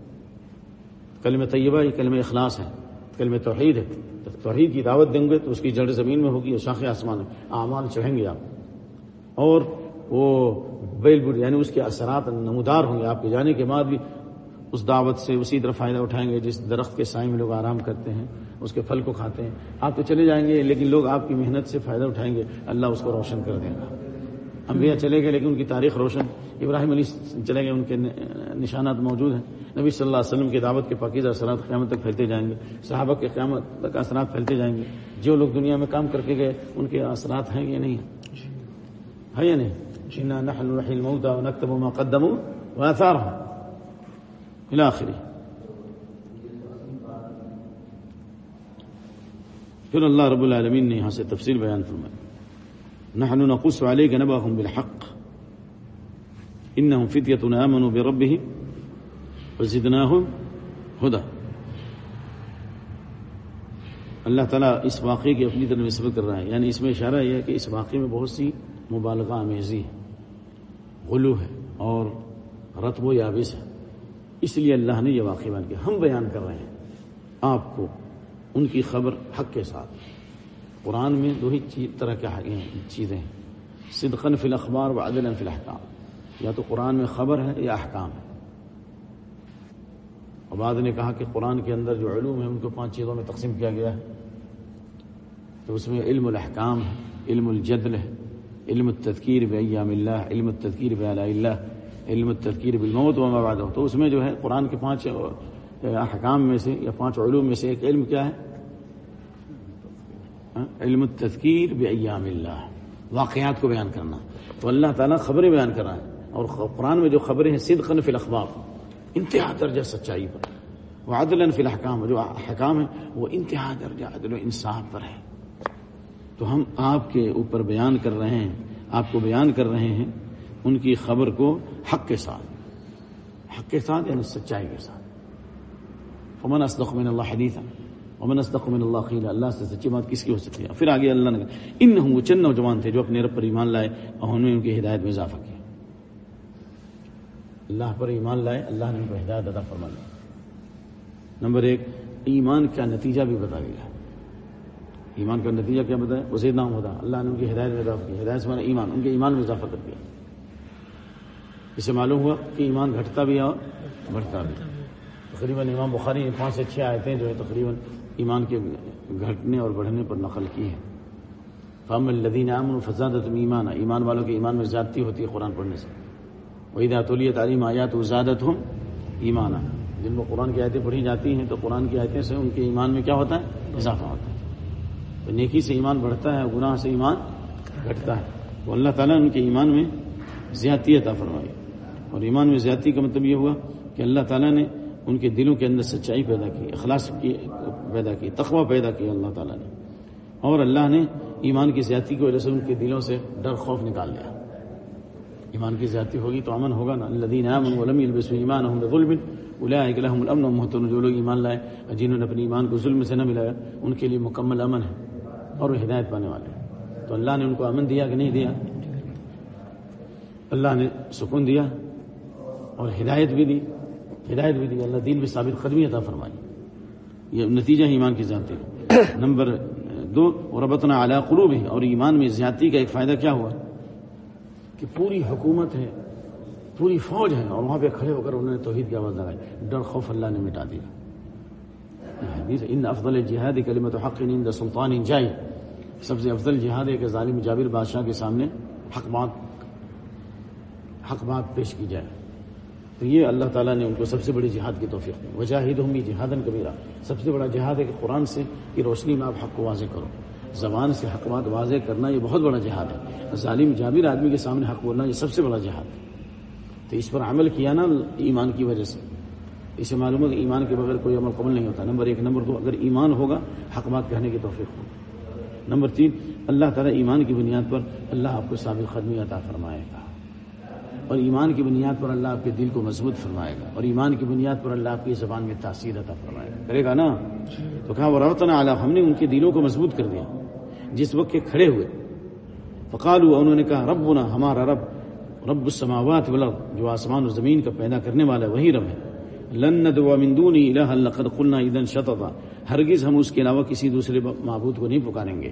کلم طیبہ یہ کلم اخلاص ہے کلم توحید ہے۔ توحید کی دعوت دیں گے تو اس کی جڑ زمین میں ہوگی اور شاخ آسمان میں اعمال چڑھیں گے آپ۔ اور وہ بیل بڈ یعنی اس کے اثرات نمودار ہوں گے۔ آپ کے جانے کے بعد بھی اس دعوت سے اسی طرح فائدہ اٹھائیں گے جس درخت کے سائے میں لوگ آرام کرتے ہیں، اس کے پھل کو کھاتے ہیں۔ آپ تو چلے جائیں گے، لیکن لوگ آپ کی محنت سے فائدہ اٹھائیں گے۔ اللہ اس کو روشن کر دے گا۔ انبیاء چلے گئے لیکن ان کی تاریخ روشن ابراہیم علی چلے گئے ان کے نشانات موجود ہیں۔ نبی صلی اللہ علیہ وسلم کی دعوت کے پاکیزہ اثرات قیامت تک پھیلتے جائیں گے۔ صحابہ کے قیامت تک اثرات پھیلتے جائیں گے۔ جو لوگ دنیا میں کام کر کے گئے ان کے اثرات ہیں یا نہیں؟ ہے یا نہیں؟ جنا نحن نحيي الموتى ونكتب ما قدموا واثارهم الى اخره پھر اللہ رب العالمین نے یہاں سے تفصیل بیان فرمائی۔ نحن نقص عليك نبأهم بالحق۔ انهم فتية آمنوا بربهم وزدناهم هدى. اللہ تعالیٰ اس واقعے کی اپنی طرف نسبت کر رہا ہے۔ یعنی اس میں اشارہ یہ ہے کہ اس واقعے میں بہت سی مبالغہ آمیزی ہے غلو ہے اور رتب و یابس ہے۔ اس لیے اللہ نے یہ واقعہ بیان کیا۔ ہم بیان کر رہے ہیں آپ کو ان کی خبر حق کے ساتھ۔ قرآن میں دو ہی طرح کے چیزیں۔ ہیں صدقن فی الاخبار و عدل فی الحکام یا تو قرآن میں خبر ہے یا احکام ہے۔ بعد نے کہا کہ قرآن کے اندر جو علوم ہے ان کو پانچ چیزوں میں تقسیم کیا گیا ہے۔ تو اس میں علم الحکام ہے، علم الجدل ہے، علم التذکیر بایام اللہ، علم التذکیر بعلاء اللہ، علم التذکیر بالموت وما بعد تو اس میں جو ہے، قرآن کے پانچ احکام میں سے یا پانچ علوم میں سے ایک علم کیا ہے؟ علم التذکیر بایام اللہ۔ واقعات کو بیان کرنا۔ تو اللہ تعالیٰ خبریں بیان کر رہا ہے۔ اور قرآن میں جو خبریں ہیں صدقن فی الاخبار، انتہا درجہ سچائی پر۔ وہ عدل فی الحکام جو حکام ہے وہ انتہا درجہ عدل و انصاف پر ہے تو ہم آپ کے اوپر بیان کر رہے ہیں، آپ کو بیان کر رہے ہیں ان کی خبر کو حق کے ساتھ۔ حق کے ساتھ یعنی سچائی کے ساتھ۔ فمن اصدق من اللہ حدیث ومن اصدق من اللہ خیل اللہ سے سچی بات کس کی ہو سکتی ہے؟ پھر آگے اللہ نے ان وہ چند نوجوان تھے جو اپنے رب پر ایمان لائے، اور انہوں نے ان کی ہدایت میں اضافہ کیا۔ اللہ پر ایمان لائے اللہ نے ان کو ہدایت ادا فرما لی نمبر ایک، ایمان کا نتیجہ بھی بتا دیا ایمان کا نتیجہ کیا بتایا؟ اسے نام ہوتا۔ اللہ نے ان کی ہدایت میں اضافہ کیا۔ ہدایت سے ایمان، ان کے ایمان میں اضافہ کر دیا۔ اسے معلوم ہوا کہ ایمان گھٹتا بھی اور بڑھتا بھی تقریباً امام بخاری نے پانچ سے چھ آئے تھے جو ہے تقریباً ایمان کے گھٹنے اور بڑھنے پر نقل کی ہے فام الدین امن فضاد ایمان ایمان والوں کے ایمان میں زیادتی ہوتی ہے قرآن پڑھنے سے۔ وہی داتولی تعلیم آیات وزادت ہوں ایمان جن کو قرآن کی آیتیں پڑھی جاتی ہیں تو قرآن کی آیتیں سے ان کے ایمان میں کیا ہوتا ہے؟ اضافہ ہوتا ہے۔ تو نیکی سے ایمان بڑھتا ہے گناہ سے ایمان گھٹتا ہے۔ تو اللہ تعالیٰ نے ان کے ایمان میں زیادتی عطا فرمائی اور ایمان میں زیادتی کا مطلب یہ ہوا کہ اللہ تعالیٰ نے ان کے دلوں کے اندر سچائی پیدا کی، اخلاص کی پیدا کی، تقوی پیدا کی اللہ تعالیٰ نے۔ اور اللہ نے ایمان کی زیادتی کی وجہ سے ان کے دلوں سے ڈر، خوف نکال لیا ایمان کی زیادتی ہوگی تو امن ہوگا نا۔ اللہ ایمان ظلم الامن محتن جو لوگ ایمان لائے جنہوں نے اپنے ایمان کو ظلم سے نہ ملایا، ان کے لیے مکمل امن ہے اور وہ ہدایت پانے والے ہیں۔ تو اللہ نے ان کو امن دیا کہ نہیں دیا؟ اللہ نے سکون دیا اور ہدایت بھی دی۔ ہدایت بھی دی۔ اللہ دین بھی ثابت قدمی عطا فرمائی۔ یہ نتیجہ ایمان کی ذاتی نمبر دو اور اعلیٰ قلوب ہے اور ایمان میں زیادتی کا ایک فائدہ کیا ہوا؟ کہ پوری حکومت ہے، پوری فوج ہے اور وہاں پہ کھڑے ہو کر انہوں نے توحید کی آواز لگائی۔ ڈر خوف اللہ نے مٹا دیا۔ ان افضل جہاد کلمت حق ان سلطان جائے سب سے افضل جہاد ہے کہ ظالم جابر بادشاہ کے سامنے حق بات حق بات پیش کی جائے۔ تو یہ اللہ تعالیٰ نے ان کو سب سے بڑی جہاد کی توفیق دی۔ وجاہد ہوں گی جہادن کبیرہ سب سے بڑا جہاد ہے کہ قرآن سے کی روشنی میں آپ حق کو واضح کرو۔ زبان سے حق بات واضح کرنا یہ بہت بڑا جہاد ہے۔ ظالم جابر آدمی کے سامنے حق بولنا یہ سب سے بڑا جہاد ہے۔ تو اس پر عمل کیا نا ایمان کی وجہ سے۔ اسے معلوم ہے کہ ایمان کے بغیر کوئی عمل قبل نہیں ہوتا۔ نمبر ایک، نمبر دو، اگر ایمان ہوگا، حق بات کہنے کی توفیق ہوگی۔ نمبر تین، اللہ تعالیٰ ایمان کی بنیاد پر اللہ آپ کو ثابت قدمی عطا فرمائے گا۔ اور ایمان کی بنیاد پر اللہ آپ کے دل کو مضبوط فرمائے گا۔ اور ایمان کی بنیاد پر اللہ آپ کی زبان میں تاثیر عطا فرمائے گا۔ کرے گا نا؟ تو کہا وہ روتنا اعلیٰ ہم نے ان کے دلوں کو مضبوط کر دیا۔ جس وقت کے کھڑے ہوئے۔ فقال ہوا انہوں نے کہا رب بنا ہمارا رب رب السماوات والارض، جو آسمان و زمین کا پیدا کرنے والا ہے، وہی رب ہے۔ لن ندعو من دونی الہ لقد قلنا اذن شططا۔ ہرگز ہم اس کے علاوہ کسی دوسرے معبود کو نہیں پکاریں گے۔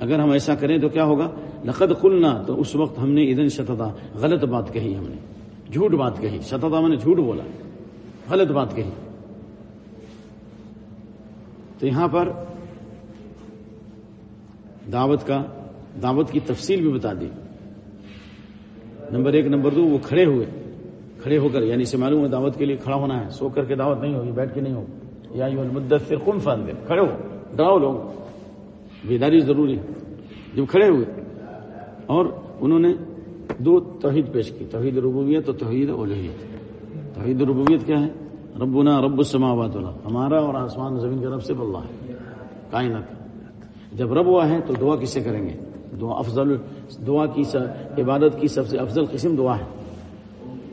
اگر ہم ایسا کریں تو کیا ہوگا؟ لقد قلنا، تو اس وقت ہم نے اذن شططا، غلط بات کہی ہم نے۔ جھوٹ بات کہی۔ شططا میں نے جھوٹ بولا۔ غلط بات کہی۔ تو یہاں پر دعوت کا، دعوت کی تفصیل بھی بتا دی۔ نمبر ایک، نمبر دو، وہ کھڑے ہوئے۔ کھڑے ہو کر یعنی سے معلوم ہے دعوت کے لیے کھڑا ہونا ہے۔ سو کر کے دعوت نہیں ہوگی، بیٹھ کے نہیں ہوگی۔ یا یہ مدت سے فان دے، کھڑے ہو، ڈراؤ لوگ بیداری ضروری ہے۔ جب کھڑے ہوئے، اور انہوں نے دو توحید پیش کی۔ توحید ربوبیت اور توحید اولہیت توحید ربوبیت کیا ہے؟ ربنا رب السماوات اللہ ہمارا اور آسمان زمین کا رب سے اللہ ہے۔ کائنات۔ جب رب ہوا ہے تو دعا کس سے کریں گے؟ دعا افضل، دعا کی عبادت کی سب سے افضل قسم دعا ہے۔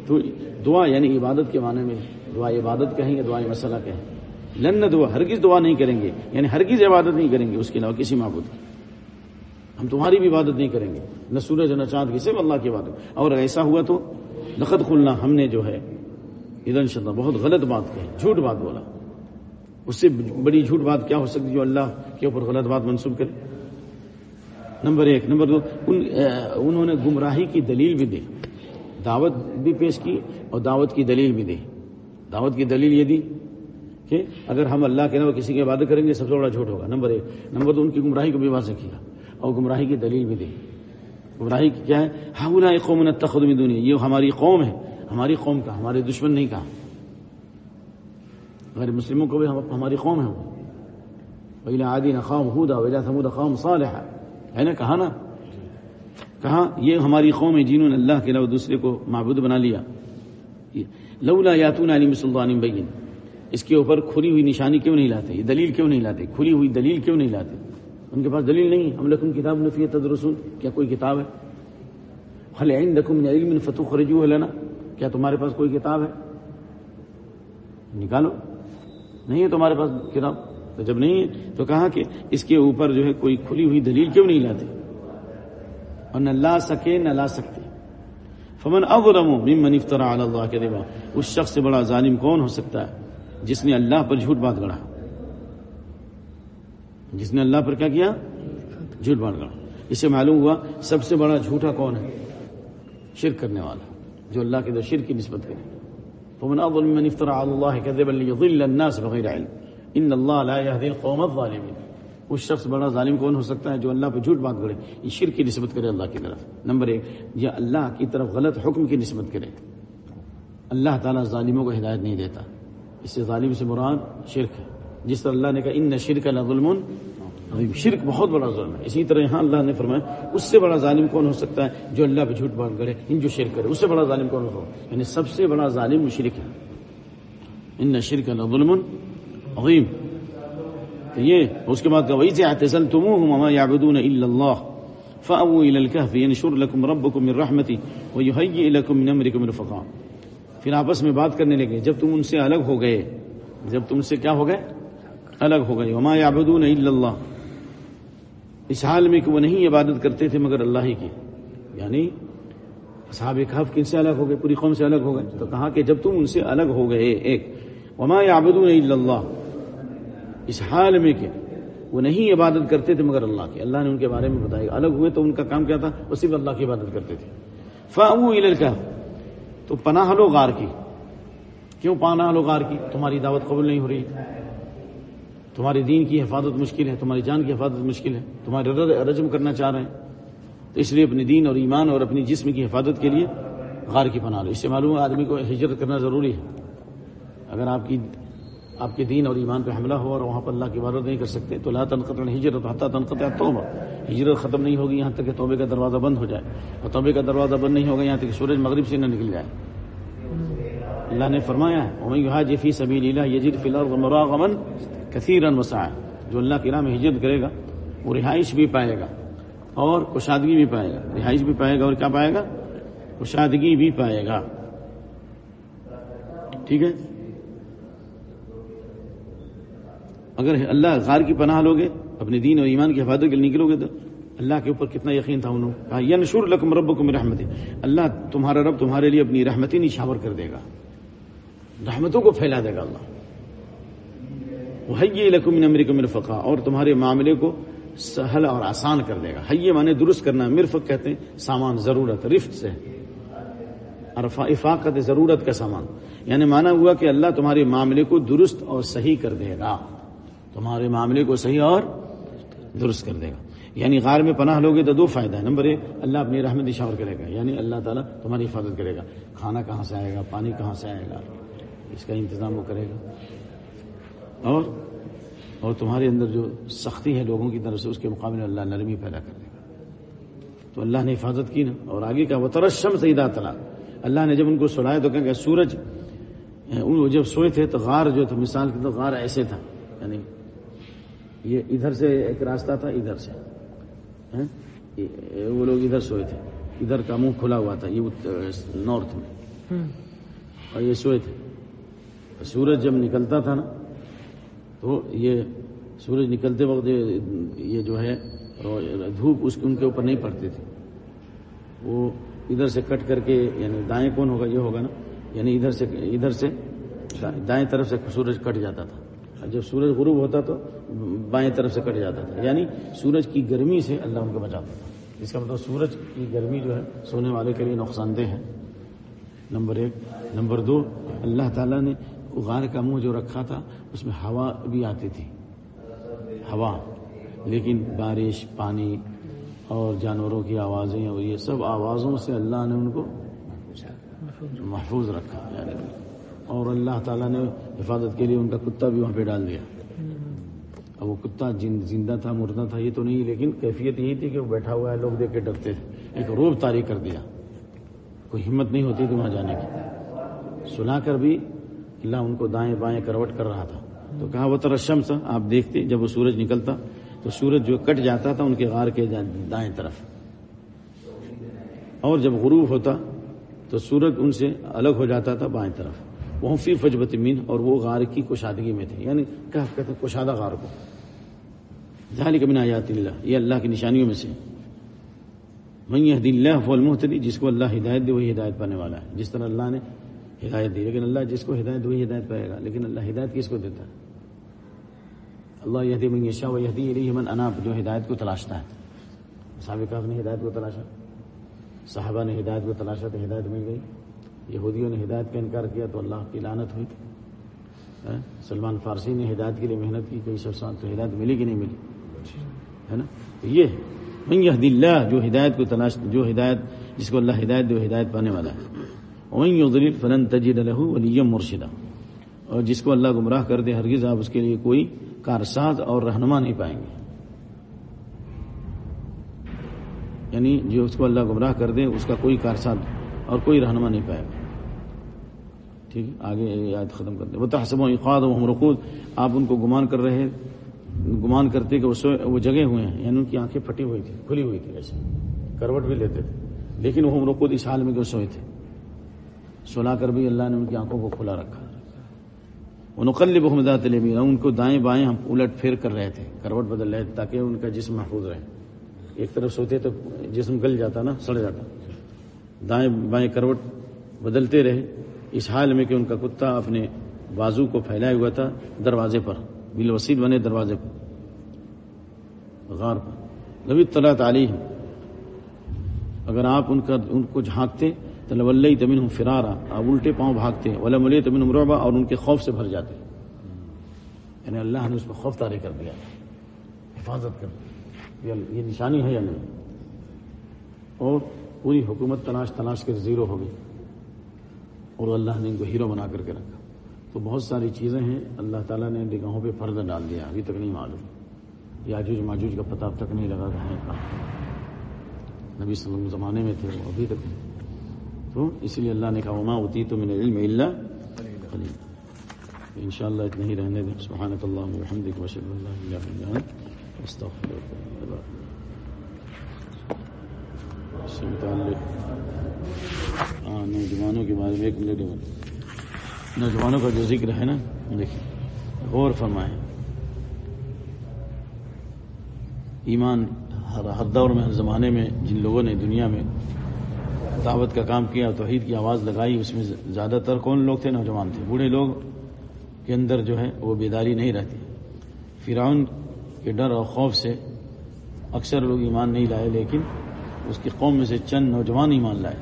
تو دعا یعنی عبادت کے معنی میں دعا عبادت کہیں گے دعا مسئلہ کہیں۔ لن دعا ہرگز دعا نہیں کریں گے۔ یعنی ہرگز عبادت نہیں کریں گے، اس کے علاوہ کسی معبود کی۔ ہم تمہاری بھی عبادت نہیں کریں گے۔ نہ سورج، نہ چاند کی صرف اللہ کی عبادت اور ایسا ہوا تو لقد کھلنا ہم نے جو ہے ادن شدہ بہت غلط بات کہی، جھوٹ بات بولا۔ اس سے بڑی جھوٹ بات کیا ہو سکتی جو اللہ کے اوپر غلط بات منسوخ کرے؟ نمبر ایک. نمبر دو، ان انہوں نے گمراہی کی دلیل بھی دی۔ دعوت بھی پیش کی اور دعوت کی دلیل بھی دی۔ دعوت کی دلیل یہ دی کہ اگر ہم اللہ کے نام کسی کی عبادت کریں گے، سب سے بڑا جھوٹ ہوگا۔ نمبر ایک. نمبر دو، ان کی گمراہی کو بھی واضح کیا اور گمراہی کی دلیل بھی دی۔ گمراہی کی کیا ہے؟ ہاؤنا قوم تخدمی دنیا یہ ہماری قوم ہے۔ ہماری قوم کا، ہمارے دشمن نہیں کہا۔ غیر مسلموں کو بھی ہماری قوم ہے وہ۔ عادی نقام ہودا وجہ سمود قوم صالح ہے نا کہا نا؟ کہا یہ ہماری قوم ہے جنہوں نے اللہ کے علاوہ دوسرے کو معبود بنا لیا۔ لولا یاتون علی مسلطان بین۔ اس کے اوپر کھلی ہوئی نشانی کیوں نہیں لاتے؟ یہ دلیل کیوں نہیں لاتے؟ کھلی ہوئی دلیل کیوں نہیں لاتے؟ ان کے پاس دلیل نہیں ہم لکھن کتاب نفی تدرسون۔ کیا کوئی کتاب ہے؟ خل عندکم علم فتح خرجو لینا کیا تمہارے پاس کوئی کتاب ہے؟ نکالو۔ نہیں ہے تمہارے پاس کتاب؟ تو جب نہیں ہے؟ تو کہا کہ اس کے اوپر جو ہے کوئی کھلی ہوئی دلیل کیوں نہیں لاتے؟ اور نہ لا سکے نہ لا سکتے۔ فمن اظلم ممن افترى على الله اس شخص سے بڑا ظالم کون ہو سکتا ہے جس نے اللہ پر جھوٹ بات گڑا جس نے اللہ پر کیا کیا؟ جھوٹ بات گڑا اسے معلوم ہوا سب سے بڑا جھوٹا کون ہے؟ شرک کرنے والا، جو اللہ کے در شرک کی نسبت کرے۔ فمن اظلم ممن افترى على الله كذبا ليضل الناس بغير علم. ان اللہ لا يهدي القوم الظالمين. اس شخص بڑا ظالم کون ہو سکتا ہے جو اللہ پہ جھوٹ بات کرے؟ یہ شرک کی نسبت کرے اللہ کی طرف. نمبر ایک، یا اللہ کی طرف غلط حکم کی نسبت کرے. اللہ تعالیٰ ظالموں کو ہدایت نہیں دیتا. اس سے ظالم سے مراد شرک ہے. جس طرح اللہ نے کہا ان شرک اللہ ظلم شرک بہت بڑا ظلم ہے. اسی طرح یہاں اللہ نے فرمایا، اس سے بڑا ظالم کون ہو سکتا ہے جو اللہ پہ جھوٹ بات کرے، ان جو شرک کرے؟ اس سے بڑا ظالم کون ہو؟ یعنی سب سے بڑا ظالم شرک ہے. ان شرک اللہ ظلم عظیم. تو یہ، اس کے بعد وہی سے اعتزل تمہما یعبدون الا اللہ. فاووا الى الكهف ينشر لكم ربكم من رحمته ويهيئ لكم من امركم مرفقا پھر آپس میں بات کرنے لگے، جب تم ان سے الگ ہو گئے، جب تم سے کیا ہو گئے؟ الگ ہو گئے. وما یعبدون الا اللہ. اس حال میں کہ وہ نہیں عبادت کرتے تھے مگر اللہ ہی کی۔ یعنی اصحاب کہف کن سے الگ ہو گئے؟ پوری قوم سے الگ ہو گئے۔ تو کہا کہ جب تم ان سے الگ ہو گئے، ایک، وما یعبدون الا اللہ اس حال میں کہ وہ نہیں عبادت کرتے تھے مگر اللہ کی اللہ نے ان کے بارے میں بتایا الگ ہوئے تو ان کا کام کیا تھا؟ وہ صرف اللہ کی عبادت کرتے تھے۔ فاو کا تو پناہ لو غار کی۔ کیوں پناہ لو غار کی؟ تمہاری دعوت قبول نہیں ہو رہی۔ تمہاری دین کی حفاظت مشکل ہے، تمہاری جان کی حفاظت مشکل ہے تمہارے رجم کرنا چاہ رہے ہیں۔ تو اس لیے اپنی دین اور ایمان اور اپنی جسم کی حفاظت کے لیے غار کی پناہ لو۔ اس سے معلوم ہے آدمی کو ہجرت کرنا ضروری ہے۔ اگر آپ کی آپ کے دین اور ایمان پہ حملہ ہو اور وہاں پر اللہ کی عبادت نہیں کر سکتے، تو لا تنقطع ہجرت حتیٰ تنقطع توبہ ہجرت ختم نہیں ہوگی یہاں تک کہ توبے کا دروازہ بند ہو جائے۔ اور توبے کا دروازہ بند نہیں ہوگا یہاں تک کہ سورج مغرب سے نہ نکل جائے۔ اللہ نے فرمایا ہے جفی سبھی لیلا یجد فی الارض مراغمن کثیرا وسعا جو اللہ کی راہ میں ہجرت کرے گا، وہ رہائش بھی پائے گا اور کشادگی بھی پائے گا۔ رہائش بھی پائے گا اور کیا پائے گا؟ کشادگی بھی پائے گا۔ ٹھیک ہے؟ اگر اللہ غار کی پناہ لوگے، اپنے دین اور ایمان کی حفاظت کے لیے نکلو گے تو اللہ کے اوپر کتنا یقین تھا انہوں کہا یا نشور لکم رب کو اللہ تمہارا رب تمہارے لیے اپنی رحمتی نشاور کر دے گا۔ رحمتوں کو پھیلا دے گا اللہ۔ وہ حی لکم امریک مرفقا اور تمہارے معاملے کو سہل اور آسان کر دے گا۔ حیے مانے درست کرنا، مرفق کہتے ہیں، سامان ضرورت رفت سے۔ افاقت ضرورت کا سامان۔ یعنی مانا ہوا کہ اللہ تمہارے معاملے کو درست اور صحیح کر دے گا۔ تمہارے معاملے کو صحیح اور درست کر دے گا۔ یعنی غار میں پناہ لوگے تو دو فائدہ ہے نمبر ایک، اللہ اپنی رحمت اشاور کرے گا۔ یعنی اللہ تعالیٰ تمہاری حفاظت کرے گا۔ کھانا کہاں سے آئے گا؟ پانی کہاں سے آئے گا؟ اس کا انتظام وہ کرے گا۔ اور اور تمہارے اندر جو سختی ہے لوگوں کی طرف سے اس کے مقابلے اللہ نرمی پیدا کر دے گا۔ تو اللہ نے حفاظت کی نا اور آگے کا وہ ترشم سیدہ تلا۔ اللہ نے جب ان کو سلایا تو کہ سورج جب سوئے تھے تو غار جو تھا مثال کے تو غار ایسے تھا۔ یعنی یہ ادھر سے ایک راستہ تھا ادھر سے۔ وہ لوگ ادھر سوئے تھے۔ ادھر کا منہ کھلا ہوا تھا یہ نارتھ میں۔ اور یہ سوئے تھے۔ سورج جب نکلتا تھا نا تو یہ سورج نکلتے وقت یہ جو ہے دھوپ اس ان کے اوپر نہیں پڑتی تھی۔ وہ ادھر سے کٹ کر کے یعنی دائیں کون ہوگا یہ ہوگا نا یعنی ادھر سے ادھر سے دائیں طرف سے سورج کٹ جاتا تھا۔ جب سورج غروب ہوتا تو بائیں طرف سے کٹ جاتا تھا۔ یعنی سورج کی گرمی سے اللہ ان کو بچاتا تھا۔ اس کا مطلب سورج کی گرمی جو ہے، سونے والے کے لیے نقصان دہ ہے۔ نمبر ایک۔ نمبر دو، اللہ تعالیٰ نے غار کا منہ جو رکھا تھا، اس میں ہوا بھی آتی تھی۔ ہوا۔ لیکن بارش، پانی اور جانوروں کی آوازیں اور یہ سب آوازوں سے اللہ نے ان کو محفوظ رکھا۔ یعنی اور اللہ تعالیٰ نے حفاظت کے لیے ان کا کتا بھی وہاں پہ ڈال دیا۔ اب وہ کتا زندہ تھا، مردہ تھا، یہ تو نہیں، لیکن کیفیت یہی تھی کہ وہ بیٹھا ہوا ہے، لوگ دیکھ کے ڈرتے تھے ایک روب تاری کر دیا۔ کوئی ہمت نہیں ہوتی تھی وہاں جانے کی۔ سنا کر بھی اللہ ان کو دائیں بائیں کروٹ کر رہا تھا۔ تو کہا وہ ترشم سا آپ دیکھتے، جب وہ سورج نکلتا، تو سورج جو کٹ جاتا تھا، ان کے غار کے دائیں طرف۔ اور جب غروب ہوتا، تو سورج ان سے الگ ہو جاتا تھا، بائیں طرف۔ وہ فی فجبت مین، اور وہ غار کی کشادگی میں تھے۔ یعنی کہا، کہتے کشادہ غار کو۔ ظاہر کبھی آیات اللہ، یہ اللہ کی نشانیوں میں سے۔ میں یہ اللہ جس کو اللہ ہدایت دے، وہی ہدایت پانے والا ہے۔ جس طرح اللہ نے ہدایت دی، لیکن اللہ جس کو ہدایت وہی ہدایت پائے گا، لیکن اللہ ہدایت کس کو دیتا؟ ہے اللہ یہ من شاہ و یہ من اناب، جو ہدایت کو تلاشتا ہے۔ سابقہ نے ہدایت کو تلاشا، صحابہ نے ہدایت کو تلاشا تو ہدایت مل گئی۔ یہودیوں نے ہدایت کا انکار کیا تو اللہ کی لانت ہوئی۔ ہاں؟ سلمان فارسی نے ہدایت کے لیے محنت کی، کئی سو سال تو ہدایت ملی کہ نہیں ملی؟ ہے نا؟ یہ من یہ اللہ، جو ہدایت کو تلاش، جو ہدایت، جس کو اللہ ہدایت دے ہدایت پانے والا ہے۔ وہیں فلن تجید الح ولیم مرشدہ اور جس کو اللہ گمراہ کر دے، ہرگز آپ اس کے لیے کوئی کارساز اور رہنما نہیں پائیں گے۔ یعنی جو اس کو اللہ گمراہ کر دے، اس کا کوئی کارساز اور کوئی رہنما نہیں پائے گا۔ ٹھیک ہے، آگے یاد ختم کر دیں۔ وہ تحسب و اقاد و رقود۔ آپ ان کو گمان کر رہے گمان کرتے کہ وہ جگہ ہوئے ہیں یعنی ان کی آنکھیں پھٹی ہوئی تھی کھلی ہوئی تھی ایسے۔ کروٹ بھی لیتے تھے، لیکن وہ رقود اس حال میں کہ سوئے تھے۔ سلا کر بھی اللہ نے ان کی آنکھوں کو کھلا رکھا۔ وہ نقل بحمدات ان کو دائیں بائیں ہم الٹ پھیر کر رہے تھے، کروٹ بدل رہے تھے تاکہ ان کا جسم محفوظ رہے۔ ایک طرف سوتے تو جسم گل جاتا نا، سڑ جاتا۔ دائیں بائیں کروٹ بدلتے رہے۔ اس حال میں کہ ان کا کتا اپنے بازو کو پھیلائے ہوا تھا دروازے پر بل وسیع بنے دروازے پر۔ غار پر۔ نبی طلع تعلیم اگر آپ ان کا، ان کو جھانکتے تو لول تمین ہوں فرارا، آپ الٹے پاؤں بھاگتے ولا ملے تمین مربا اور ان کے خوف سے بھر جاتے یعنی اللہ نے اس کو خوف تارے کر دیا۔ حفاظت کر دیا۔ یہ نشانی ہے یا نہیں؟ اور پوری حکومت تلاش تلاش کر زیرو ہو گئی۔ اور اللہ نے ان کو ہیرو بنا کر کے رکھا۔ تو بہت ساری چیزیں ہیں۔ اللہ تعالیٰ نے نگاہوں پہ فرد ڈال دیا۔ ابھی تک نہیں معلوم۔ یاجوج ماجوج کا پتہ اب تک نہیں لگا رہے کا نبی صلی اللہ علیہ زمانے میں تھے، وہ ابھی تک نہیں۔ تو اس لیے اللہ نے کہا، وما ہوتی تو میں علم اللہ ان شاء اللہ اتنے ہی رہنے دیں۔ سبحانک اللہ وحمدک وشہد اللہ اللہ استغفر سے متعلق ہاں نوجوانوں کے بارے میں ایک منٹ نوجوانوں کا جو ذکر ہے نا، دیکھیں۔ غور فرمائیں۔ ایمان ہر ہر دور میں، ہر زمانے میں، جن لوگوں نے دنیا میں دعوت کا کام کیا توحید کی آواز لگائی اس میں زیادہ تر کون لوگ تھے؟ نوجوان تھے۔ بوڑھے لوگ کے اندر جو ہے وہ بیداری نہیں رہتی۔ فرعون کے ڈر اور خوف سے اکثر لوگ ایمان نہیں لائے لیکن اس کی قوم میں سے چند نوجوان ایمان لائے۔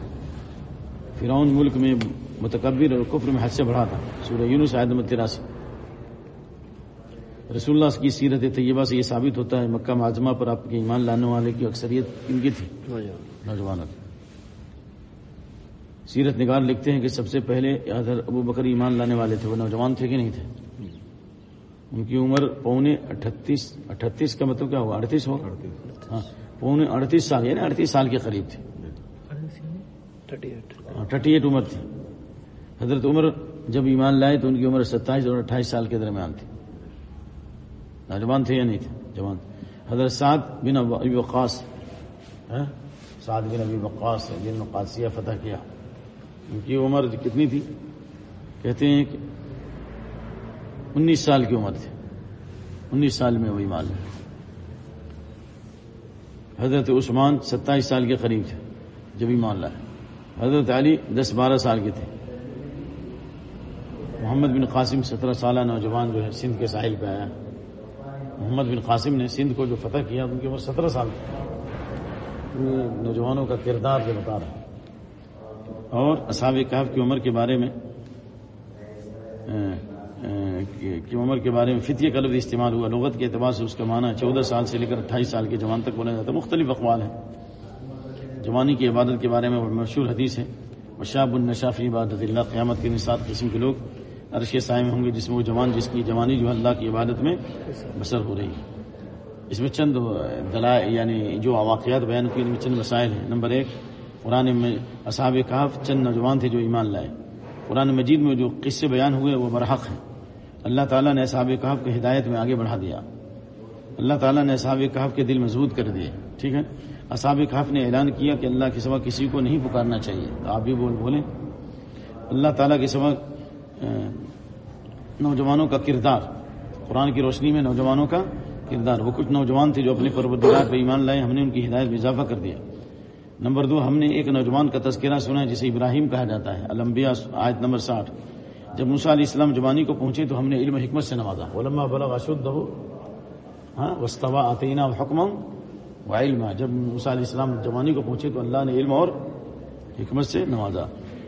فرعون ملک میں متکبر اور کفر میں حد سے بڑھا تھا۔ سورہ یونس عید تراسی۔ رسول اللہ کی سیرت طیبہ سے یہ ثابت ہوتا ہے مکہ معظمہ پر آپ کے ایمان لانے والے کی اکثریت ان کی تھی۔ نوجوانوں کی۔ سیرت نگار لکھتے ہیں کہ سب سے پہلے ادھر ابو بکر ایمان لانے والے تھے، وہ نوجوان تھے کہ نہیں تھے؟ ان کی عمر پونے اٹھتیس اٹھتیس کا مطلب کیا ہوا؟ اڑتیس ہو؟ ہاں پونے اڑتیس سال یعنی اڑتیس سال کے قریب تھے۔ ہاں، تھرٹی ایٹ عمر تھی۔ حضرت عمر جب ایمان لائے تو ان کی عمر ستائیس اور اٹھائیس سال کے درمیان تھی۔ نوجوان تھے یا نہیں تھے؟ جوان حضرت سعد بن ابی وقاص ہاں، سعد بن ابی وقاص جن نے قادسیہ فتح کیا۔ ان کی عمر کتنی تھی؟ کہتے ہیں کہ انیس سال کی عمر تھی۔ انیس سال میں وہ ایمان لائے حضرت عثمان ستائیس سال کے قریب تھے، جب ایمان لائے حضرت علی دس بارہ سال کے تھے۔ محمد بن قاسم سترہ سالہ نوجوان جو ہے، سندھ کے ساحل پہ آیا۔ محمد بن قاسم نے سندھ کو جو فتح کیا، ان کی عمر سترہ سال تھی۔ نوجوانوں کا کردار جو بتا رہا اور اصحاب کہف کی عمر کے بارے میں کی عمر کے بارے میں فطیہ کا لفظ استعمال ہوا، لغت کے اعتبار سے اس کا معنی چودہ سال سے لے کر اٹھائیس سال کے جوان تک بولا جاتا ہے۔ مختلف اقوال ہیں۔ جوانی کی عبادت کے بارے میں مشہور حدیث ہے وشاب النشافی عبادت اللہ، قیامت کے نصاب قسم کے لوگ عرش سائے میں ہوں گے، جس میں وہ جوان، جس کی جوانی جو اللہ کی عبادت میں بسر ہو رہی ہے۔ اس میں چند دلائل یعنی جو واقعات بیان کی ان میں چند مسائل ہیں۔ نمبر ایک قرآن میں اصحاب کہاف چند نوجوان تھے جو ایمان لائے۔ قرآن مجید میں جو قصے بیان ہوئے وہ برحق ہیں۔ اللہ تعالیٰ نے اصحاب کہف کی ہدایت میں آگے بڑھا دیا۔ اللہ تعالیٰ نے اصحاب کہف کے دل مضبوط کر دیے۔ ٹھیک ہے؟ اصحاب کہف نے اعلان کیا کہ اللہ کے سوا کسی کو نہیں پکارنا چاہیے۔ تو آپ بھی بول بولیں۔ اللہ تعالیٰ کے سوا نوجوانوں کا کردار۔ قرآن کی روشنی میں نوجوانوں کا کردار۔ وہ کچھ نوجوان تھے جو اپنے پروردگار پہ ایمان لائے، ہم نے ان کی ہدایت میں اضافہ کر دیا۔ نمبر دو، ہم نے ایک نوجوان کا تذکرہ سنا ہے جسے ابراہیم کہا جاتا ہے المبیا آیت نمبر ساٹھ۔ جب موسا علیہ السلام جوانی کو پہنچے تو ہم نے علم حکمت سے نوازا۔ ہاں، علما بلا اشد ہو ہاں وسطوا عطینہ حکم و علم جب موسا علیہ السلام جوانی کو پہنچے تو اللہ نے علم اور حکمت سے نوازا۔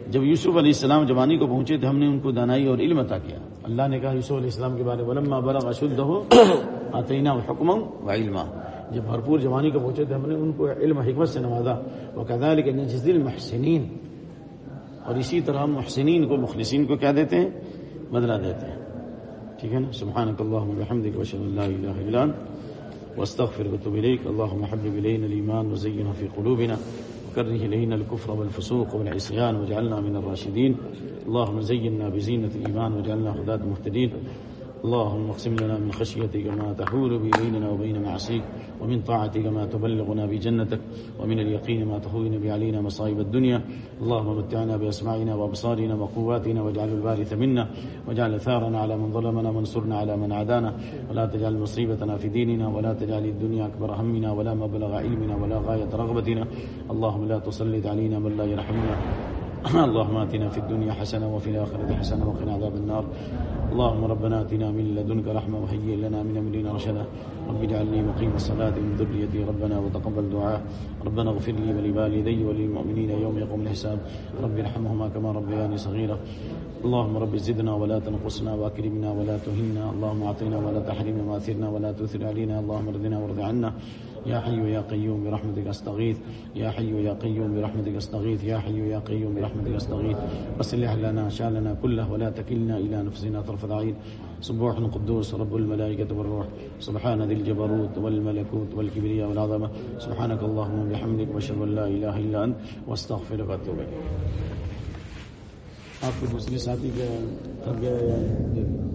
جب یوسف علیہ السلام جوانی کو پہنچے تو ہم نے ان کو دانائی اور علم عطا کیا۔ اللہ نے کہا یوسف علیہ السلام کے بارے میں، ولما بلا اشد ہو عطینہ حکم و علم جب بھرپور جوانی کو پہنچے تو ہم نے ان کو علم حکمت سے نوازا۔ وہ کہا کہ نجز المحسنین۔ اور اسی طرح محسنین کو مخلصین کو کیا دیتے ہیں؟ بدلا دیتے ہیں۔ ٹھیک ہے نا؟ سبحانك اللهم وبحمدك واشهد ان لا اله الا انت۔ واستغفرك اليك اللهم حبب الينا الايمان وزينه في قلوبنا۔ وكره الينا الكفر والفسوق والعصيان واجعلنا من الراشدين اللهم زينا بزينه الايمان واجعلنا هداة مهتدين اللهم اقسم لنا من خشيتك ما تحول بيننا وبين معصيك، ومن طاعتك ما تبلغنا بجنتك، ومن اليقين ما تهون به علينا مصائب الدنيا. اللهم متعنا بأسماعنا وأبصارنا وقواتنا واجعل الوارث منا، واجعل ثارنا على من ظلمنا وانصرنا على من عادانا. ولا تجعل مصيبتنا في ديننا، ولا تجعل الدنيا أكبر همنا، ولا مبلغ علمنا، ولا غاية رغبتنا. اللهم لا تسلط علينا من لا يرحمنا. اللهم آتنا في الدنيا حسنة وفي الآخرة حسنة وقنا عذاب النار. اللهم ربنا آتنا من لدنك رحمة وهيئ لنا من أمرنا رشدا. رب اجعلني مقيم الصلاة من ذريتي ربنا وتقبل دعاء. ربنا اغفر لي ولوالدي وللمؤمنين يوم يقوم الحساب. رب ارحمهما كما ربياني صغيرا. اللهم رب زدنا ولا تنقصنا واكرمنا ولا تهنا. اللهم اعطنا ولا تحرمنا واثرنا ولا تثر علينا. اللهم ارضنا وارض عنا. يا حي يا قيوم، برحمتك استغيث. يا حي يا قيوم، برحمتك استغيث. يا حي يا قيوم، برحمتك استغيث. اصلح لنا شاننا كله ولا تكلنا الى نفسنا طرف عين. سبوح قدوس رب الملائكة والروح. سبحان ذي الجبروت والملكوت والكبرياء والعظمة. سبحانك اللهم وبحمدك واشهد ان لا اله الا انت واستغفرك واتوب اليك آپ کے دوسرے ساتھی کا تھک گیا